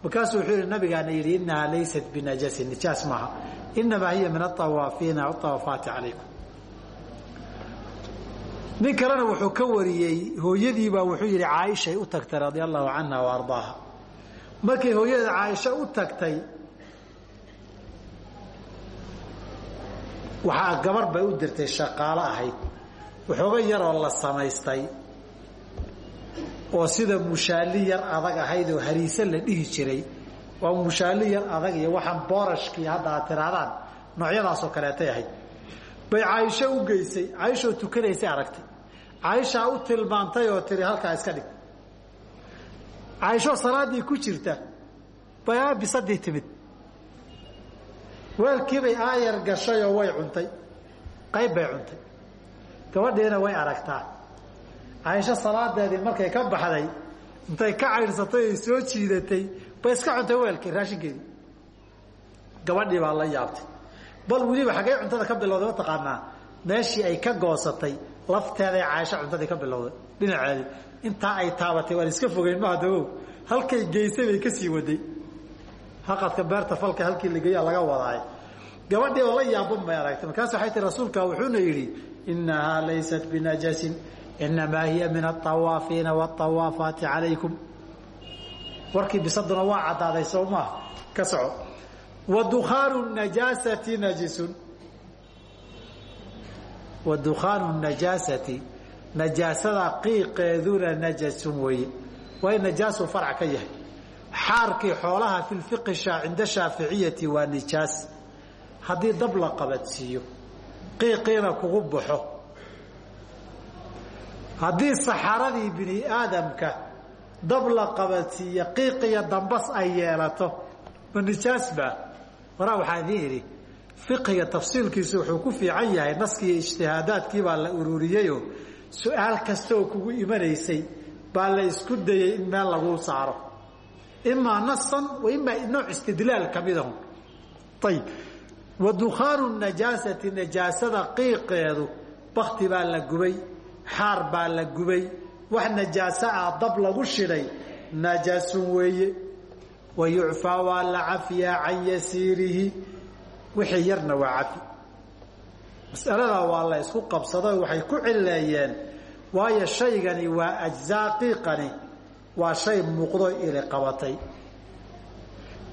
markaasuu wuxuu yidhi nabigaana yidhi innahaa laysat binajasin nijaas maaha. Inamaa hiya min aawaafiina awaafaati calaykum. Nin kalena wuxuu ka wariyey hooyadiibaa wuxuu yidhi caaishay u tagtay radia allahu canha wa ardaaha. Markay hooyada caaisha u tagtay waxaa gabar bay u dirtay shaqaalo ahayd. Waxooga yaroo la samaystay. Oo sida mushaali yar adag ahayd oo hariise la dhihi jiray. Waa mushaali yar adag iyo waxaan boorashkii hadda aad tirahdaan noocyadaasoo kaleetay ahayd. Bay caaisho u geysay. Caaishoo tukanaysay aragtay caaishaa u tilmaantay oo tiri halkaa iska dhig. Caaishoo salaaddii ku jirta. Bay aabisadii timid weelkiibay aayar gashay oo way cuntay. Qayb bay cuntay. Gabadhiina way aragtaa caaisho salaadeedii markay ka baxday intay ka cayrsatay ay soo jiidatay bay iska cuntay weelkii raashinkeedii. Gabadhii baa la yaabtay. Bal weliba xaggee cuntada ka bilowday ma taqaanaa. Meeshii ay ka goosatay lafteeday caaisho cuntadii ka bilowday dhinaceedii. Intaa ay taabatay waan iska fogeyn maha dagow halkay geysay bay ka sii waday. Haqadka beerta falka halkii la geeyaa laga wadaay gabadhii oo la yaaban bay aragtay. Markaas waxay tii rasuulka wuxuuna yidhi inahaa laysat binajasin inamaa hiya min aawaafiina waawaafaati calaykum. Warkii bisaduna waa caddaaday soo maaha ka soco. Wa dukhaanu najaasati najisun. Wa dukhaanu najaasati najaasada qiiqeeduna najasun weeye. Waa in najaasu farc ka xoolaha fi lfiqi cinda shaaficiyati waa nijaas haddii dab la qabadsiiyo qiiqiina kugu baxo haddii saxaradii bini aadamka dab la qabadsiiyo qiiqiyo dambas ay yeelato ma nijaas baa waraa waxaan idiin idhi fiqiga tafsiilkiisu wuxuu ku fiican yahay naskiiyo ijtihaadaadkii baa la ururiyeyo. Su'aal kasta oo kugu imanaysay baa la isku dayey in meel laguu saaro. Imaa nasan wa imaa nooc istidlaal kamidahun ayib wa dukhaanu najaasati najaasada qiiqeedu bakti baa la gubay xaar baa la gubay wax najaaso ah dab lagu shidhay najaasun weeye. Wa yucfaa waa la cafiyaa can yasiirihi wixii yarna waa cafi. Masaladaa waa la isku qabsado waxay ku cileeyeen waayo shaygani waa ajzaa qiiqani waa shay muuqdo ili qabatay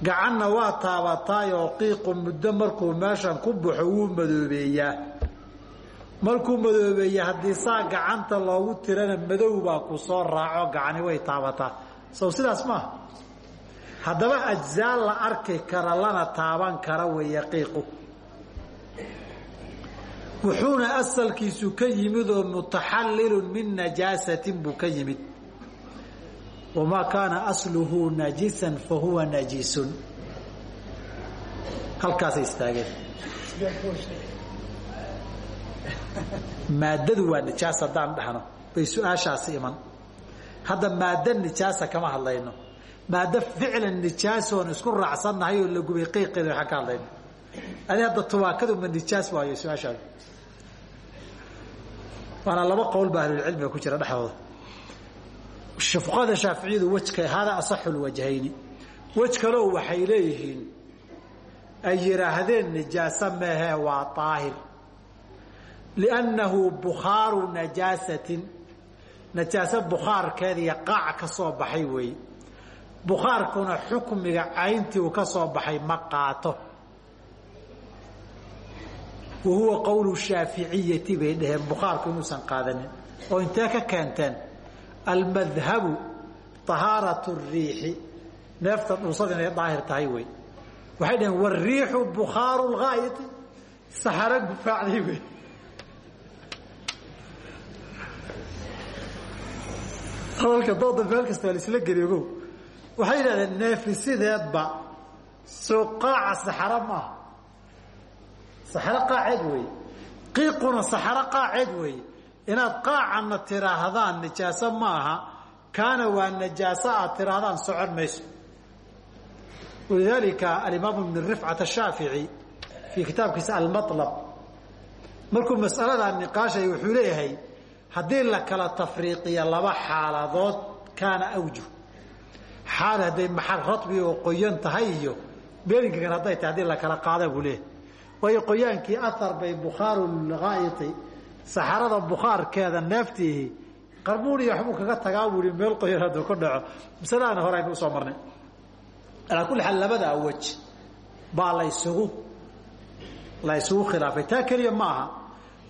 gacanna waa taabataay oo qiiqu muddo markuu meeshan ku baxo wuu madoobeeyaa. Markuu madoobeeya haddii saa gacanta loogu tirana madow baa ku soo raaco gacani way taabataa. Sow sidaas maaha haddaba ajzaa la arki kara lana taaban kara weeye qiiqu. Wuxuuna asalkiisu ka yimid oo mutaxallilun min najaasatin buu ka yimid wamaa kaana asluhu najisan fa huwa najisun halkaasay istaageen maaddadu waa nijaas haddaan dhahno bay su'aashaasi iman hadda maaddo nijaasa kama hadlayno maaddo ficlan nijaasoon isku raacsannahay oo la gubay qiiqeeda waxaan ka hadlayno adi hadda tubaakadu ma nijaas waayo su'aashaada waana laba qowl ba ahlulcilmiga ku jira dhexdooda fuqahada shaaficiyadu wejka hada asaxu lwajhayni wej kaleo waxay leeyihiin ay yidhaahdeen nijaaso meehee waa aahir liannahu bukhaaru najaasatin najaaso bukhaarkeeda iyo qaac ka soo baxay weeye bukhaarkuna xukmiga cayntii uu ka soo baxay ma qaato. Wa huwa qowlu shaaficiyati bay dhaheen bukhaarku inuusan qaadanin. Oo intee ka keenteen almadhabu ahaaratu riixi. Neefta dhuusad inay daahir tahay wey. Waxay dhaheen wariixu bukhaaru lhaa'idi saxaro gufaacday wey. Hadalka dooda meel kasta waa laisla geliyogow waxay yidhahdeen neefi sideedba soo qaaca saxaro maaha. Saxaro qaaceed weeye qiiquna saxaro qaaceed weeye inaad qaacana tiraahdaan nijaaso maaha kaana waa najaaso aad tiraahdaan socon mayso. Walidaalika alimaam ibn rifcat ashaafici fii kitaabkiisa almalab markuu masaladaa niqaashay wuxuu leeyahay haddii la kala tafriiqiyo laba xaaladood kaana awjuh. Xaal hadday maxal radbi oo qoyan tahay iyo beerinkakan hadday tahay haddii la kala qaada buu leeyahay. Waayo qoyaankii ahar bay bukhaaru lgaa'iti saxarada bukhaarkeeda neeftiihi qarbuuniya waxbuu kaga tagaa buu i meel qoyan hadduu ku dhaco. Masaladaana hore aynu u soo marnay. Alaa kulli xaal labadaa wej baa la ysugu la ysugu khilaafay. Taa keliya ma aha.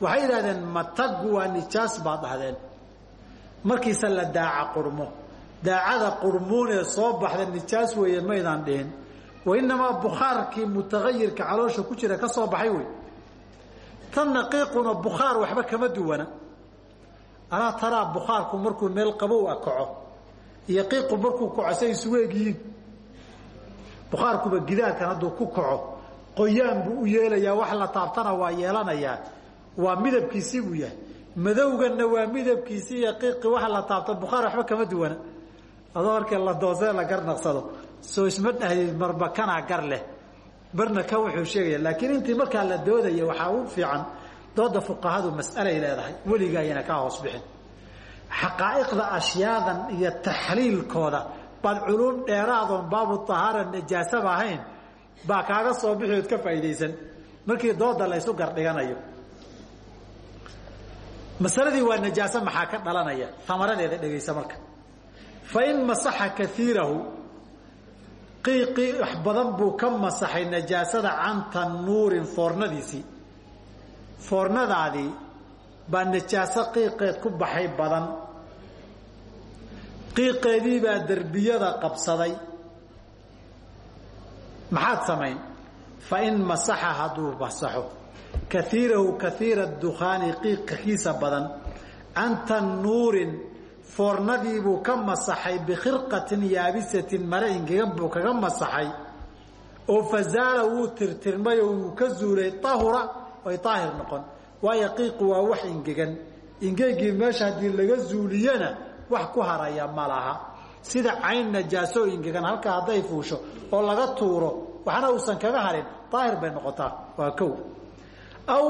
Waxay yidhahdeen mataggu waa nijaas baad dhahdeen. Markiisa la daaca qurmo. Daacada qurmuunee soo baxda nijaas weeye maydaan dhihin. Wa inamaa bukhaarkii mutagayirka caloosha ku jira ka soo baxay wey tanna qiiquna bukhaar waxba kama duwana. Alaa taraa bukhaarku markuu meel qabow a kaco iyo qiiqu markuu kaco say isugu egyihiin bukhaarkuba gidaarkan hadduu ku kaco qoyaan buu u yeelayaa wax la taabtana waa yeelanayaa waa midabkiisii buu yahay. Madowganna waa midabkiisii iyo qiiqi wax la taabto bukhaar waxba kama duwana. Adoo markii la doosee la garnaqsado soo isma dhahdid marbakanaa gar leh barna kan wuxuu sheegaya laakiin intii markaa la doodaya waxaa u fiican dooda fuqahadu mas'alay leedahay weliga ayana kaa hoos bixin. Xaqaa'iqda ashyaadan iyo taxliilkooda baad culuum dheeraadoon baabu tahaara najaasaba ahayn baa kaaga soo bixi ood ka faa'iidaysan. Markii dooda laysu gardhiganayo masaladii waa najaaso maxaa ka dhalanaya? Amaradeeda dhegaysa marka. Fain masaxa kaiirahu qiiqii wax badan buu ka masaxay najaasada can tannuurin foornadiisii. Foornadaadii baa najaaso qiiqeed ku baxay badan. Qiiqeedii baa derbiyada qabsaday. Maxaad samayn? Fain masaxa hadduu masaxo. Kaiirahu kaiira dukhaani qiiqkiisa badan. Can tannuurin foornadiibuu ka masaxay bikhirqatin yaabisatin mare ingegan buu kaga masaxay. Oo fazaala wuu tirtirmay oo wuu ka zuulay ahura ay daahir noqon. Waayo qiiqu waa wax ingegan. Ingegii meesha haddii laga zuuliyana wax ku haraya ma laha. Sida cayn najaaso ingegan halkaa hadday fuusho oo laga tuuro waxna uusan kaga harin daahir bay noqotaa. Waa kow. Aw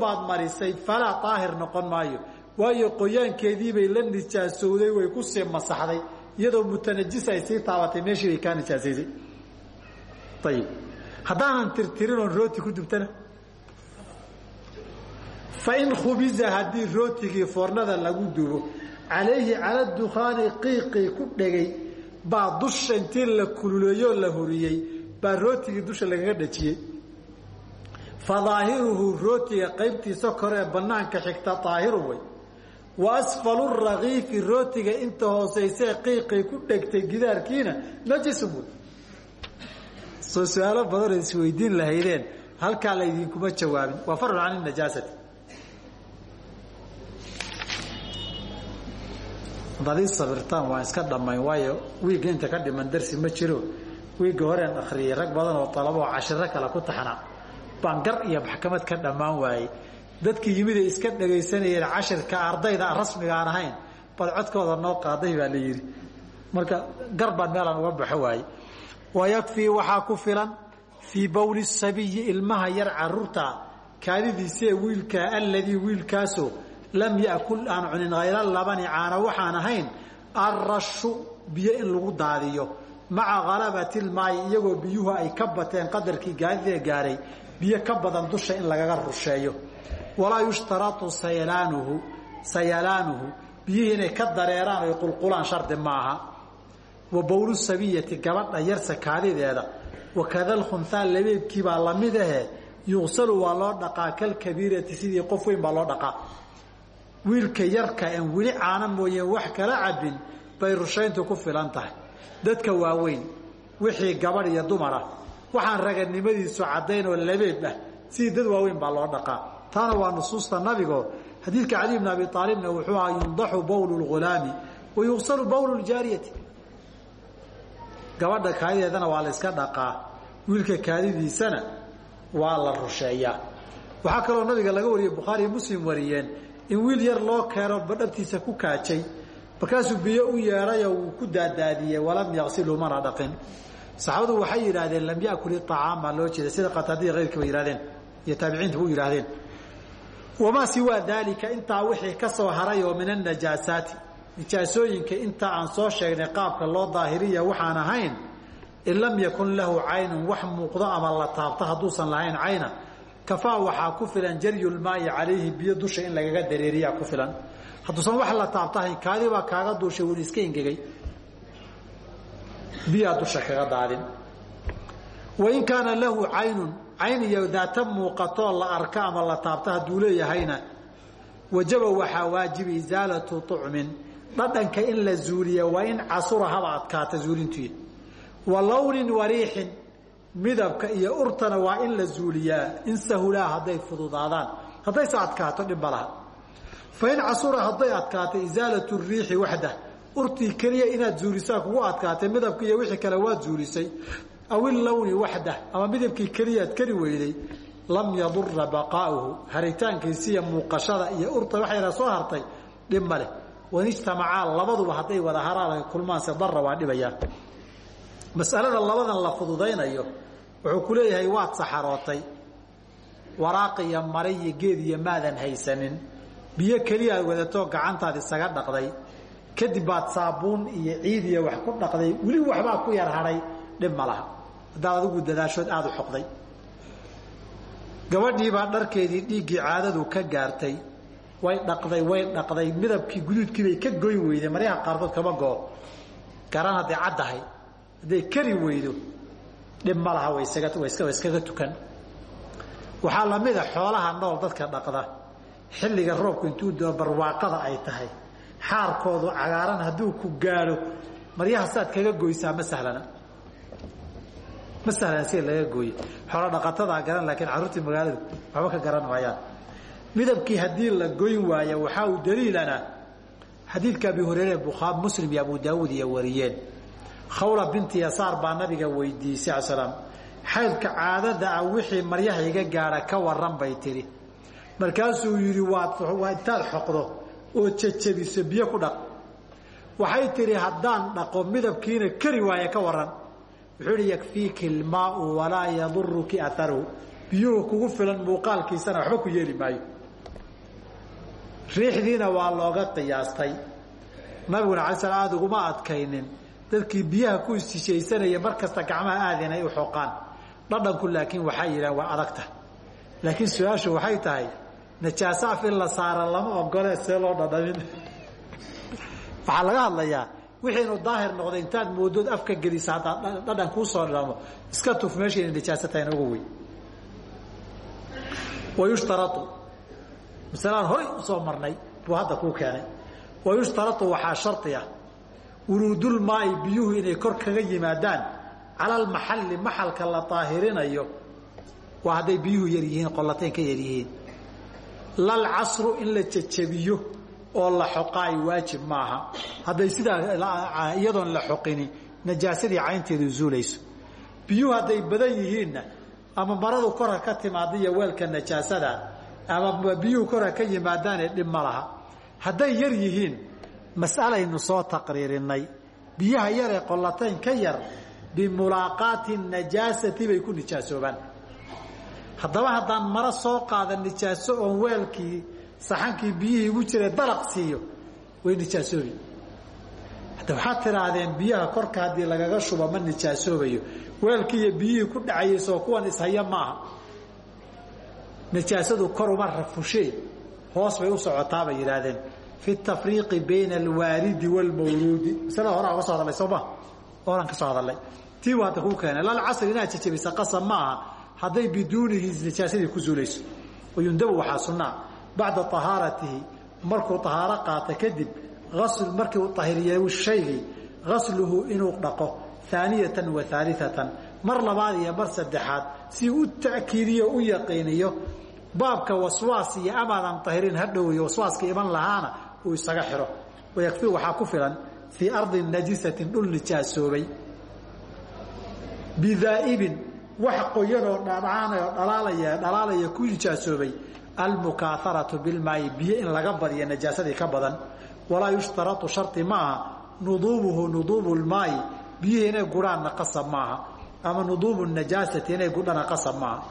baad marisay daahir noqon maayo waayo qoyaankeediibay la nijaasowday way ku sii masaxday iyadoo mutanajis ay sii taabatay meeshii bay kaa nijaasaysay ayib haddaanan tirtirin oon rooti ku dubtana. Fain khubiza haddii rootigii foornada lagu dubo calayhi cala dukhaani qiiqii ku dhegay baa dusha intii la kululeeyoo la horiyey baa rootigii dusha lagaga dhajiyey fa daahiruhu rootiga qaybtiisa kore ee banaanka xigta daahiru way wa asfalu rakiifi rootiga inta hoosaysee qiiqii ku dhegtay gidaarkiina najisun wey soo su'aalo badanoo isweydiin lahaydeen halkaa laydinkuma jawaabin. Waa farcun can najaasati. Hadaad ii sabirtaan waan iska dhammayn waayo wiigga inta ka dhiman darsi ma jiro. Wiigga horeen akriyay rag badan oo dalabo oo cashiro kale ku taxnaa. Baan gar iyo maxkamad ka dhammaan waayey dadkii yimid ay iska dhagaysanayeen cashirka ardayda rasmiga aan ahayn bad codkooda noo qaaday baa la yidhi. Marka gar baan meelaan uga baxo waaye wayakfii waxaa ku filan fii bowli sabiyi ilmaha yar carruurta kaadidiisee wiilkaa alladii wiilkaasoo lam yakul aan cunin hayra labani caana waxaan ahayn arashu biyo in lagu daadiyo. Maca halabati lmaayi iyagoo biyuhu ay ka bateen qadarkii gaadidee gaaray biyo ka badan dusha in lagaga rusheeyo walaa yushtarau sayalaanuhu sayalaanuhu biyihii inay ka dareeraan oy qulqulaan shardi maaha. Wa bowlu sabiyati gabadha yarsa kaadideeda wakada lkhunhaa labeebkiibaa la mid ahe yuqsalu waa loo dhaqaa kalkabiirati sidii qof weyn baa loo dhaqaa. Wiilka yarka aan weli caana mooyeen wax kala cabin bay rushayntu ku filan tahay. Dadka waaweyn wixii gabadh iyo dumar waxaan raganimadiisu caddayn oo labeeb ah sidii dad waaweyn baa loo dhaqaa taana waa nusuusta nabigo. Xadiidka cali bn abi aalibna wuxuu ahaa yundaxu bowlu lghulaami wa yuqsalu bowlu ljaariyati gabadha kaadideedana waa la yska dhaqaa. Wiilka kaadidiisana waa la rusheeyaa. Waxaa kaloo nabiga laga wariyey bukhaariyo muslim wariyeen in wiil yar loo keeno badhabtiisa ku kaajay. Markaasuu biyo u yeedhayoo wuu ku daadaadiyey walam yaqsilhu mana dhaqin. Saxaabadu waxay yidhaahdeen lam yakul iطacaam loo jeeda sida qataadiya keyrkii bay yihahdeen iyo taabiciintu u yidhaahdeen wamaa siwaa daalika intaa wixii ka soo haray oo min anajaasaati nijaasooyinka intaa aan soo sheegnay qaabka loo daahiriya waxaan ahayn in lam yakun lahu caynun wax muuqdo ama la taabto hadduusan lahayn cayna kafaa waxaa ku filan jaryulmaayi calayhi biyo dusha in lagaga dareeriyaa ku filan hadduusan wax la taabtahayn kaadibaa kaaga duushay wun iska ingegay biyaa dusha cayn iyo daata muuqatoo la arka ama la taabto hadduu leeyahayna wajaba waxaa waajiba isaalatu ucmin dhadhanka in la zuuliya waa in casura haba adkaata zuulintuy wa lawnin wariixin midabka iyo urtana waa in la zuuliyaa in sahulaa hadday fududaadaan. Haddayse adkaato dhibba laha. Fa in casura hadday adkaato isaalatu riixi waxda. Urtii keliya inaad zuulisaa kugu adkaatay midabka iyo wixii kale waad zuulisay aw ilawni waxda ama midabkii keliyaad kari weyday lam yadura baqaauhu haritaankiisiiyo muuqashada iyo urta waxayna soo hartay dhib ma leh wain ijtamacaa labaduba hadday wada haraan ay kulmaanse darra waa dhibayaan masalada labadan la fududaynayo wuxuu ku leeyahay waad saxarootay waraaq iyo mare iyo geed iyo maadan haysanin biyo keliya aad wadatoo gacantaad isaga dhaqday kadib baad saabuun iyo ciid iyo wax ku dhaqday weli waxbaa ku yar hadhay dhib ma laha haddaad adigu dadaashood aada u xoqday gabadhiibaa dharkeedii dhiiggii caadadu ka gaartay. Way dhaqday way dhaqday midabkii guduudkiibay ka goyn weyday maryaha qaarkood kama goo. Garan hadday caddahay hadday kari weydo dhib ma laha way isaga way iskaga tukan. Waxaa lamida xoolaha nool dadka dhaqda. Xilliga roobku intuu doo barwaaqada ay tahay. Xaarkoodu cagaaran hadduu ku gaadho maryaha saad kaga goysaa ma sahlana ma sahlana sida laga gooye xoolo dhaqatadaa garan laakiin carruurtii magaaladu waxba ka garan maayaan midabkii haddii la goyn waayo waxaa uu daliilana xadiidka abi hureyre bukhaari muslim iyo abu daawuud iyo wariyeen. Khawla binti yasaar baa nabiga weydiisay al slam xaydka caadada ah wixii maryaha iga gaadha ka waran bay tidhi. Markaasuu yidhi waad intaad xoqdo oo jajabiso biyo ku dhaq. Waxay tidhi haddaan dhaqo midabkiina kari waaye ka waran wuxuu ihi yakfiiki ilmaau walaa yaduruki aharuhu biyuhu kugu filan muuqaalkiisana waxba ku yeeli maayo. Riixdiina waa looga qiyaastay. Nabiguna alay slam aada uguma adkaynin. Dadkii biyaha ku istishaysanaya mar kasta gacmaha aada inay u xoqaan. Dhadhanku laakiin waxay yidhahan waa adagta. Laakiin su'aashu waxay tahay najaaso af in la saara lama ogole see loo dhadhamin. Waxaa laga hadlayaa wixii inu daahir noqday intaad moodood afka gelisa haddaa dhadhan kuu soo dhamo iska tuf meesha inay najaaso tahay nooga weyn wayushtarau masalaan horay u soo marnay buu hadda kuu keenay. Wayushtarau waxaa shardi ah. Wuruudulmaai biyuhu inay kor kaga yimaadaan cala almaxalli maxalka la daahirinayo waa hadday biyuhu yar yihiin qollateyn ka yar yihiin. Lal casru in la jejabiyo oo la xoqaay waajib maaha. Hadday sidaa iyadoon la xoqini najaasadii caynteedu zuulayso. Biyuhu hadday badan yihiinna ama maradu korha ka timaada weelka najaasada ama biyuhu korha ka yimaadaane dhib ma laha. Hadday yar yihiin mas'alaynu soo taqriirinay. Biyaha yaree qollatayn ka yar bimulaaqaati najaasati bay ku nijaasoobaan. Haddaba haddaan maro soo qaada nijaaso oon weelkii saxankii biyihii igu jira dalaq siiyo way nijaasoobi. Hadda waxaad tidhaahdeen biyaha korka haddii lagaga shubo ma nijaasoobayo weelkii iyo biyihii ku dhacayay soo kuwan ishaya maaha nijaasadu kor uma rafushee hoos bay u socotaa bay yidhaahdeen. Fi tafriiqi bayna alwaalidi waalmawluudi masalada horaa uga soo hadalay soo ma? Horan ka soo hadalay. Tii waa hadda kuu keenay. Lal casri inaad jejabisa qasab maaha hadday biduunihi nijaasadii ku zuulayso. Wayundabu waxaa sunnaa bacda ahaaratihi markuu ahaaro qaata kadib markii uu ahiriye shaygii gasluhu inuu dhaqo aaniyatan wa aaliatan mar labaad iyo mar saddexaad si u ta'kiidiyo u yaqiiniyo baabka waswaas iyo amaadan ahirin hadhow iyo waswaaska iman lahaana uu isaga xiro wayakfi waxaa ku filan fii ardi najisatin dhul nijaasoobay bidaaibin wax qoyanoo dhaaanoo dhalaalaya dhalaalaya ku nijaasoobay almukaaharatu bilmaayi biyo in laga badiyo najaasadii ka badan. Walaa yushtarau shardi maaha nuduumuhu nuduumu lmaayi biyihii inay gudhaanna qasab maaha ama nuduumu najaasati inay gudhana qasab maaha.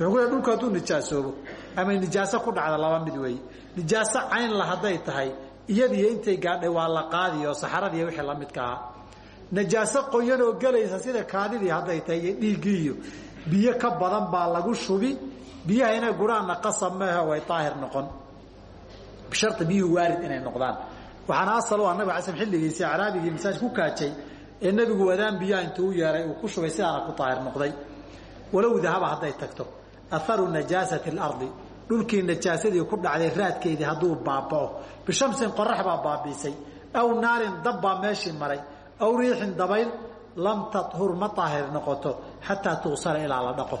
Wuxuu ku dhulku hadduu nijaasoobo ama nijaaso ku dhacda laba mid weeye. Nijaaso caynla hadday tahay iyadiyo intay gaadhay waa la qaadi oo saxaradiiyo wixii la midka ahaa najaaso qoyanoo gelaysa sida kaadidii hadday tahay iyo dhiiggii iyo biyo ka badan baa lagu shubi biyaha inay gudhaanna qasab maahe way daahir noqon. Bishari biyuhu waarid inay noqdaan. Waxaana asal u ah nabig casam xilligiisii acraabigii ku kaajay ee nebigu wadaan biyaha intuu u yeeray uu ku shubay sidaana ku daahir noqday. Walow dahaba hadday tagto aharu najaasati اlardi dhulkii najaasadii ku dhacday raadkeedii hadduu baaba'o. Bishamsin qorax baa baabiisay. Aw naarin dab baa maray. Aw riixin dabayl lam tahur ma daahir noqoto xataa tugsala ilaa la dhaqo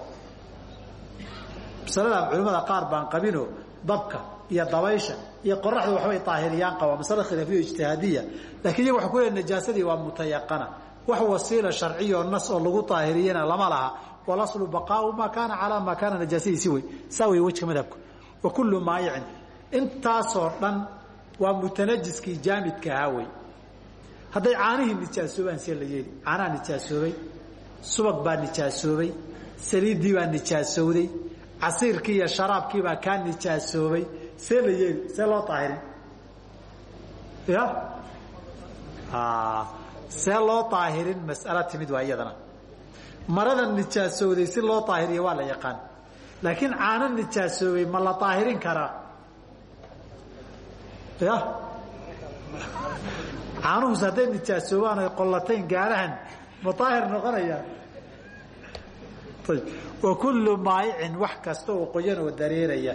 masaladan culimmada qaar baan qabino dabka iyo dabaysha iyo qoraxda waxbay daahiriyaan qabaa masale khilaafiyo ijtihaadiya. Lakiin iyaga waxay ku leeyihiin najaasadii waa mutayaqana. Wax wasiila sharciyo nas oo lagu daahiriyana lama laha. Walaslu baqaau maa kaana calaa maa kaana najaasadiisi wey saa wey wejka madhabka. Wa kullu maayicin intaasoo dhan waa mutanajiskii jaamidka ahaa wey hadday caanihii nijaasoobaan see la yeeli. Caanaha nijaasoobay subag baa nijaasoobay saliiddii baa nijaasowday casiirkii iyo sharaabkii baa kaa nijaasoobay see la yeeli see loo daahirin ya see loo daahirin mas'alo timid waa iyadana. Marada nijaasowday si loo daahiriyo waa la yaqaan. Laakiin caano nijaasoobay ma la daahirin karaa? Ya caanuhus hadday nijaasoobaan ay qollatayn gaarahan ma daahir noqonayaan ayb wa kullu maayicin wax kasta oo qoyan oo dareeraya.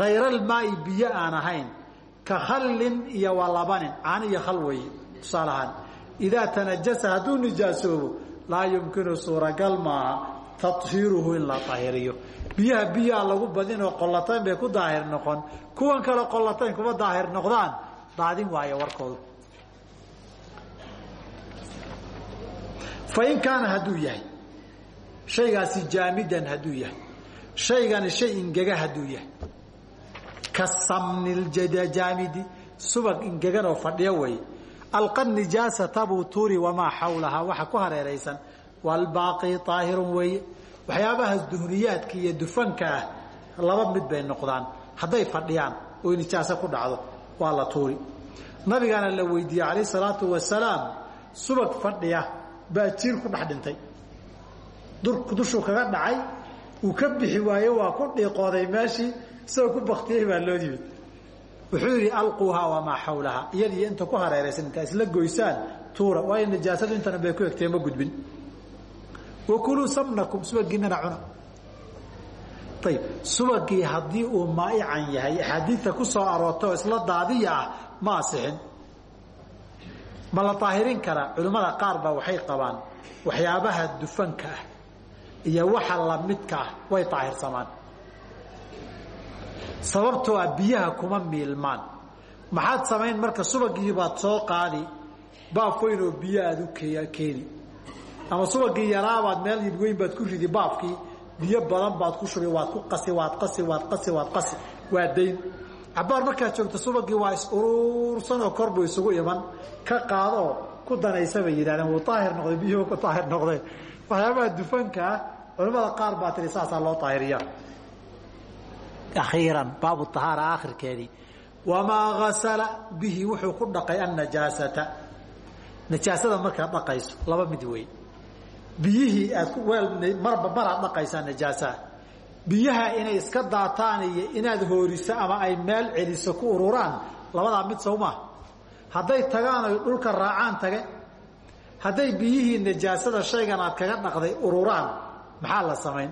Hayra almaa'i biyo aan ahayn ka khallin iyo walabanin caano iyo khal weeye tusaale ahaan. Idaa tanajasa hadduu nijaasoobo laa yumkinu suuragal maaha tahiiruhu in la daahiriyo. Biyaha biyaa lagu badinoo qollatayn bay ku daahir noqon. Kuwan kale qollatayn kuma daahir noqdaan daadin waayo warkoodu. Fain kaana hadduu yahay shaygaasi jaamidan hadduu yahay. Shaygani shay ingega hadduu yahay. Ka samni jaamidi subag ingegan oo fadhiyo weeye alqa nijaasata buu tuuri wamaa xawlahaa waxa ku hareeraysan walbaaqi aahirun weeye waxyaabahaas duhniyaadka iyo dufanka ah laba mid bay noqdaan. Hadday fadhiyaan oy nijaaso ku dhacdo waa la tuuri. Nabigaana la weydiiyey calayh salaatu wasalaam subag fadhiya baa jiir ku dhex dhintay dushuu kaga dhacay uu ka bixi waaye waa ku dhiiqooday meeshii isagoo ku baktiyey baa loo yimid. Wuxuu yidhi alquuhaa wamaa xawlahaa iyadiyo inta ku hareeraysan intaa isla goysaan tuura. Waayo nijaasadu intana bay ku egtee ma gudbin. Wakuluu samnakum subagiinana cuna ayib subagii haddii uu maa'ican yahay axaadiidta ku soo aroortay oo isla daadiya ah ma asixin. Ma la daahirin karaa culimmada qaar baa waxay qabaan waxyaabaha dufanka ah iyo waxa lamidka ah way daahirsamaan sababtoo ah biyaha kuma miilmaan. Maxaad samayn marka subagiibaad soo qaadi baaf weyn oo biyo aad u keeni. Ama subagii yaraabaad meel weyn baad ku ridi baafkii biyo badan baad ku shubi waad ku qasi waad qasi waad qasi waad qasi. Waa dayn cabaar markaad joogto subagii waa is uruursan oo kor buu isugu iman. Ka qaadoo ku danaysa bay yidhahdeen wuu daahir noqday biyuhu ku daahir noqdeen waxyaabaha dufankaa culimmada qaar baa tihi saasaa loo daahiriya akhiiran baabu ahaara aakhirkeedii wamaa gasala bihi wuxuu ku dhaqay annajaasata. Najaasada markaad dhaqayso laba mid wey biyihii aad marba maraad dhaqaysaa najaasaa biyaha inay iska daataan iyo inaad hooriso ama ay meel celiso ku ururaan labadaa mid sow maaha hadday tagaan oy dhulka raacaan tage hadday biyihii najaasada shaygan aad kaga dhaqday ururaan maxaa la samayn?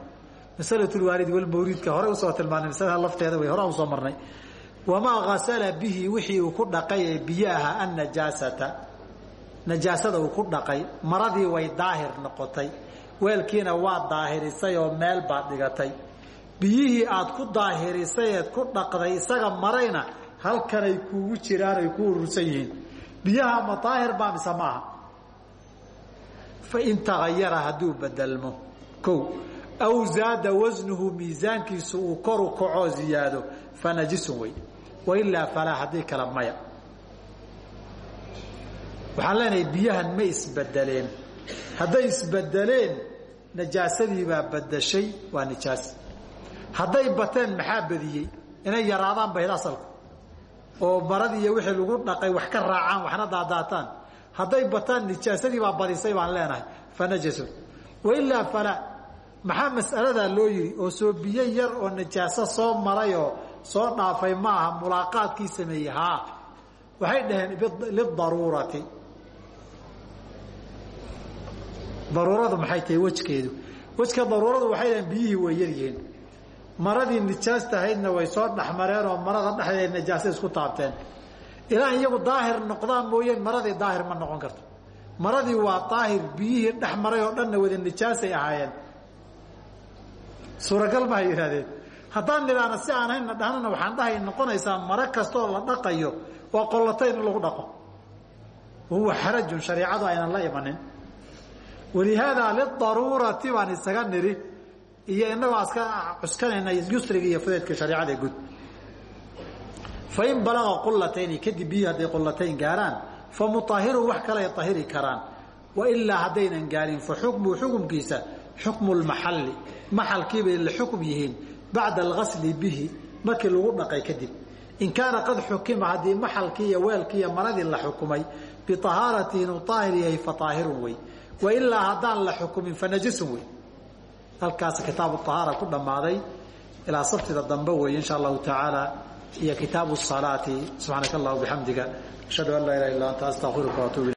Masalatulwaalid walmawriidka hore u soo tilmaanay masalada lafteeda way hore u soo marnay. Wamaa gasala bihi wixii uu ku dhaqay ee biyo ahaa annajaasata uu ku dhaqay maradii way daahir noqotay. Weelkiina waa daahirisay oo meel baad dhigatay. Biyihii aad ku daahirisay eed ku dhaqday isaga marayna halkanay kuugu jiraan ay ku urursan yihiin. Biyaha ma daahir baa mise maaha fain tagayara hadduu bedelmo o aw zaada wasnuhu miisaankiisu uu koru kacoo ziyaado fanajisun wey. Wailaa falaa haddii kale maya. Waxaan leenahay biyahan ma isbedeleen. Hadday isbedeleen najaasadii baa badashay waa nijaas. Hadday bateen maxaa badiyey? Inay yaraadaan bahid asalku. Oo maradii iyo wixii lagu dhaqay wax ka raacaan waxna daadaataan. Hadday bataan nijaasadii baa badisay baan leenahay. Fanajasun wailaa falaa maxaa mas'aladaa loo yidhi? Oo soo biyo yar oo najaaso soo maray oo soo dhaafay ma aha mulaaqaadkii sameeyey haa. Waxay dhaheen lidaruurati daruuradu maxay tahay wejkeedu? Wejka daruuradu waxay dhaheen biyihii way yaryihiin maradii nijaasta ahaydna way soo dhexmareen oo marada dhexdeed najaaso isku taabteen. Ilaa iyagu daahir noqdaan mooyeen maradii daahir ma noqon karto. Maradii waa daahir biyihii dhex oo dhanna wada nijaasay ahaayeen suuragal maha yidhahdeen haddaan nidhaahna si aan haynna dhahnana waxaan dhahay noqonaysaa maro kastaoo la dhaqayo waa qollatayn in lagu dhaqo. Wahuwa xarajun shareicadu aynan la imanin. Walihaadaa lidaruurati baan isaga nidhi iyo inagoo aska cuskanayna yusriga iyo fudeedka shareicada guud. Fain balaga qulatayni kadib biyii hadday qulatayn gaaraan fa muahirun wax kale ay ahiri karaan. Wailaa haddaynan gaarin fa xukmuhu xukumkiisa xukmu lmaxalli maxalkiibay la xukm yihiin bacda algasli bihi markii lagu dhaqay kadib. In kaana qad xukima haddii maxalkii iyo weelkii iyo maradii la xukumay biahaaratihi inuu aahir yahay fa aahirun wey. Wailaa haddaan la xukumin fa najisun wey. Halkaas kitaabu ahaara ku dhammaaday. Ilaa sabtida dambe wey insha allahu tacaala iyo kitaabu salaati. Subxaanaka allah bixamdiga ashhadu an laa ilaha illa anta astaqfiruka waatuub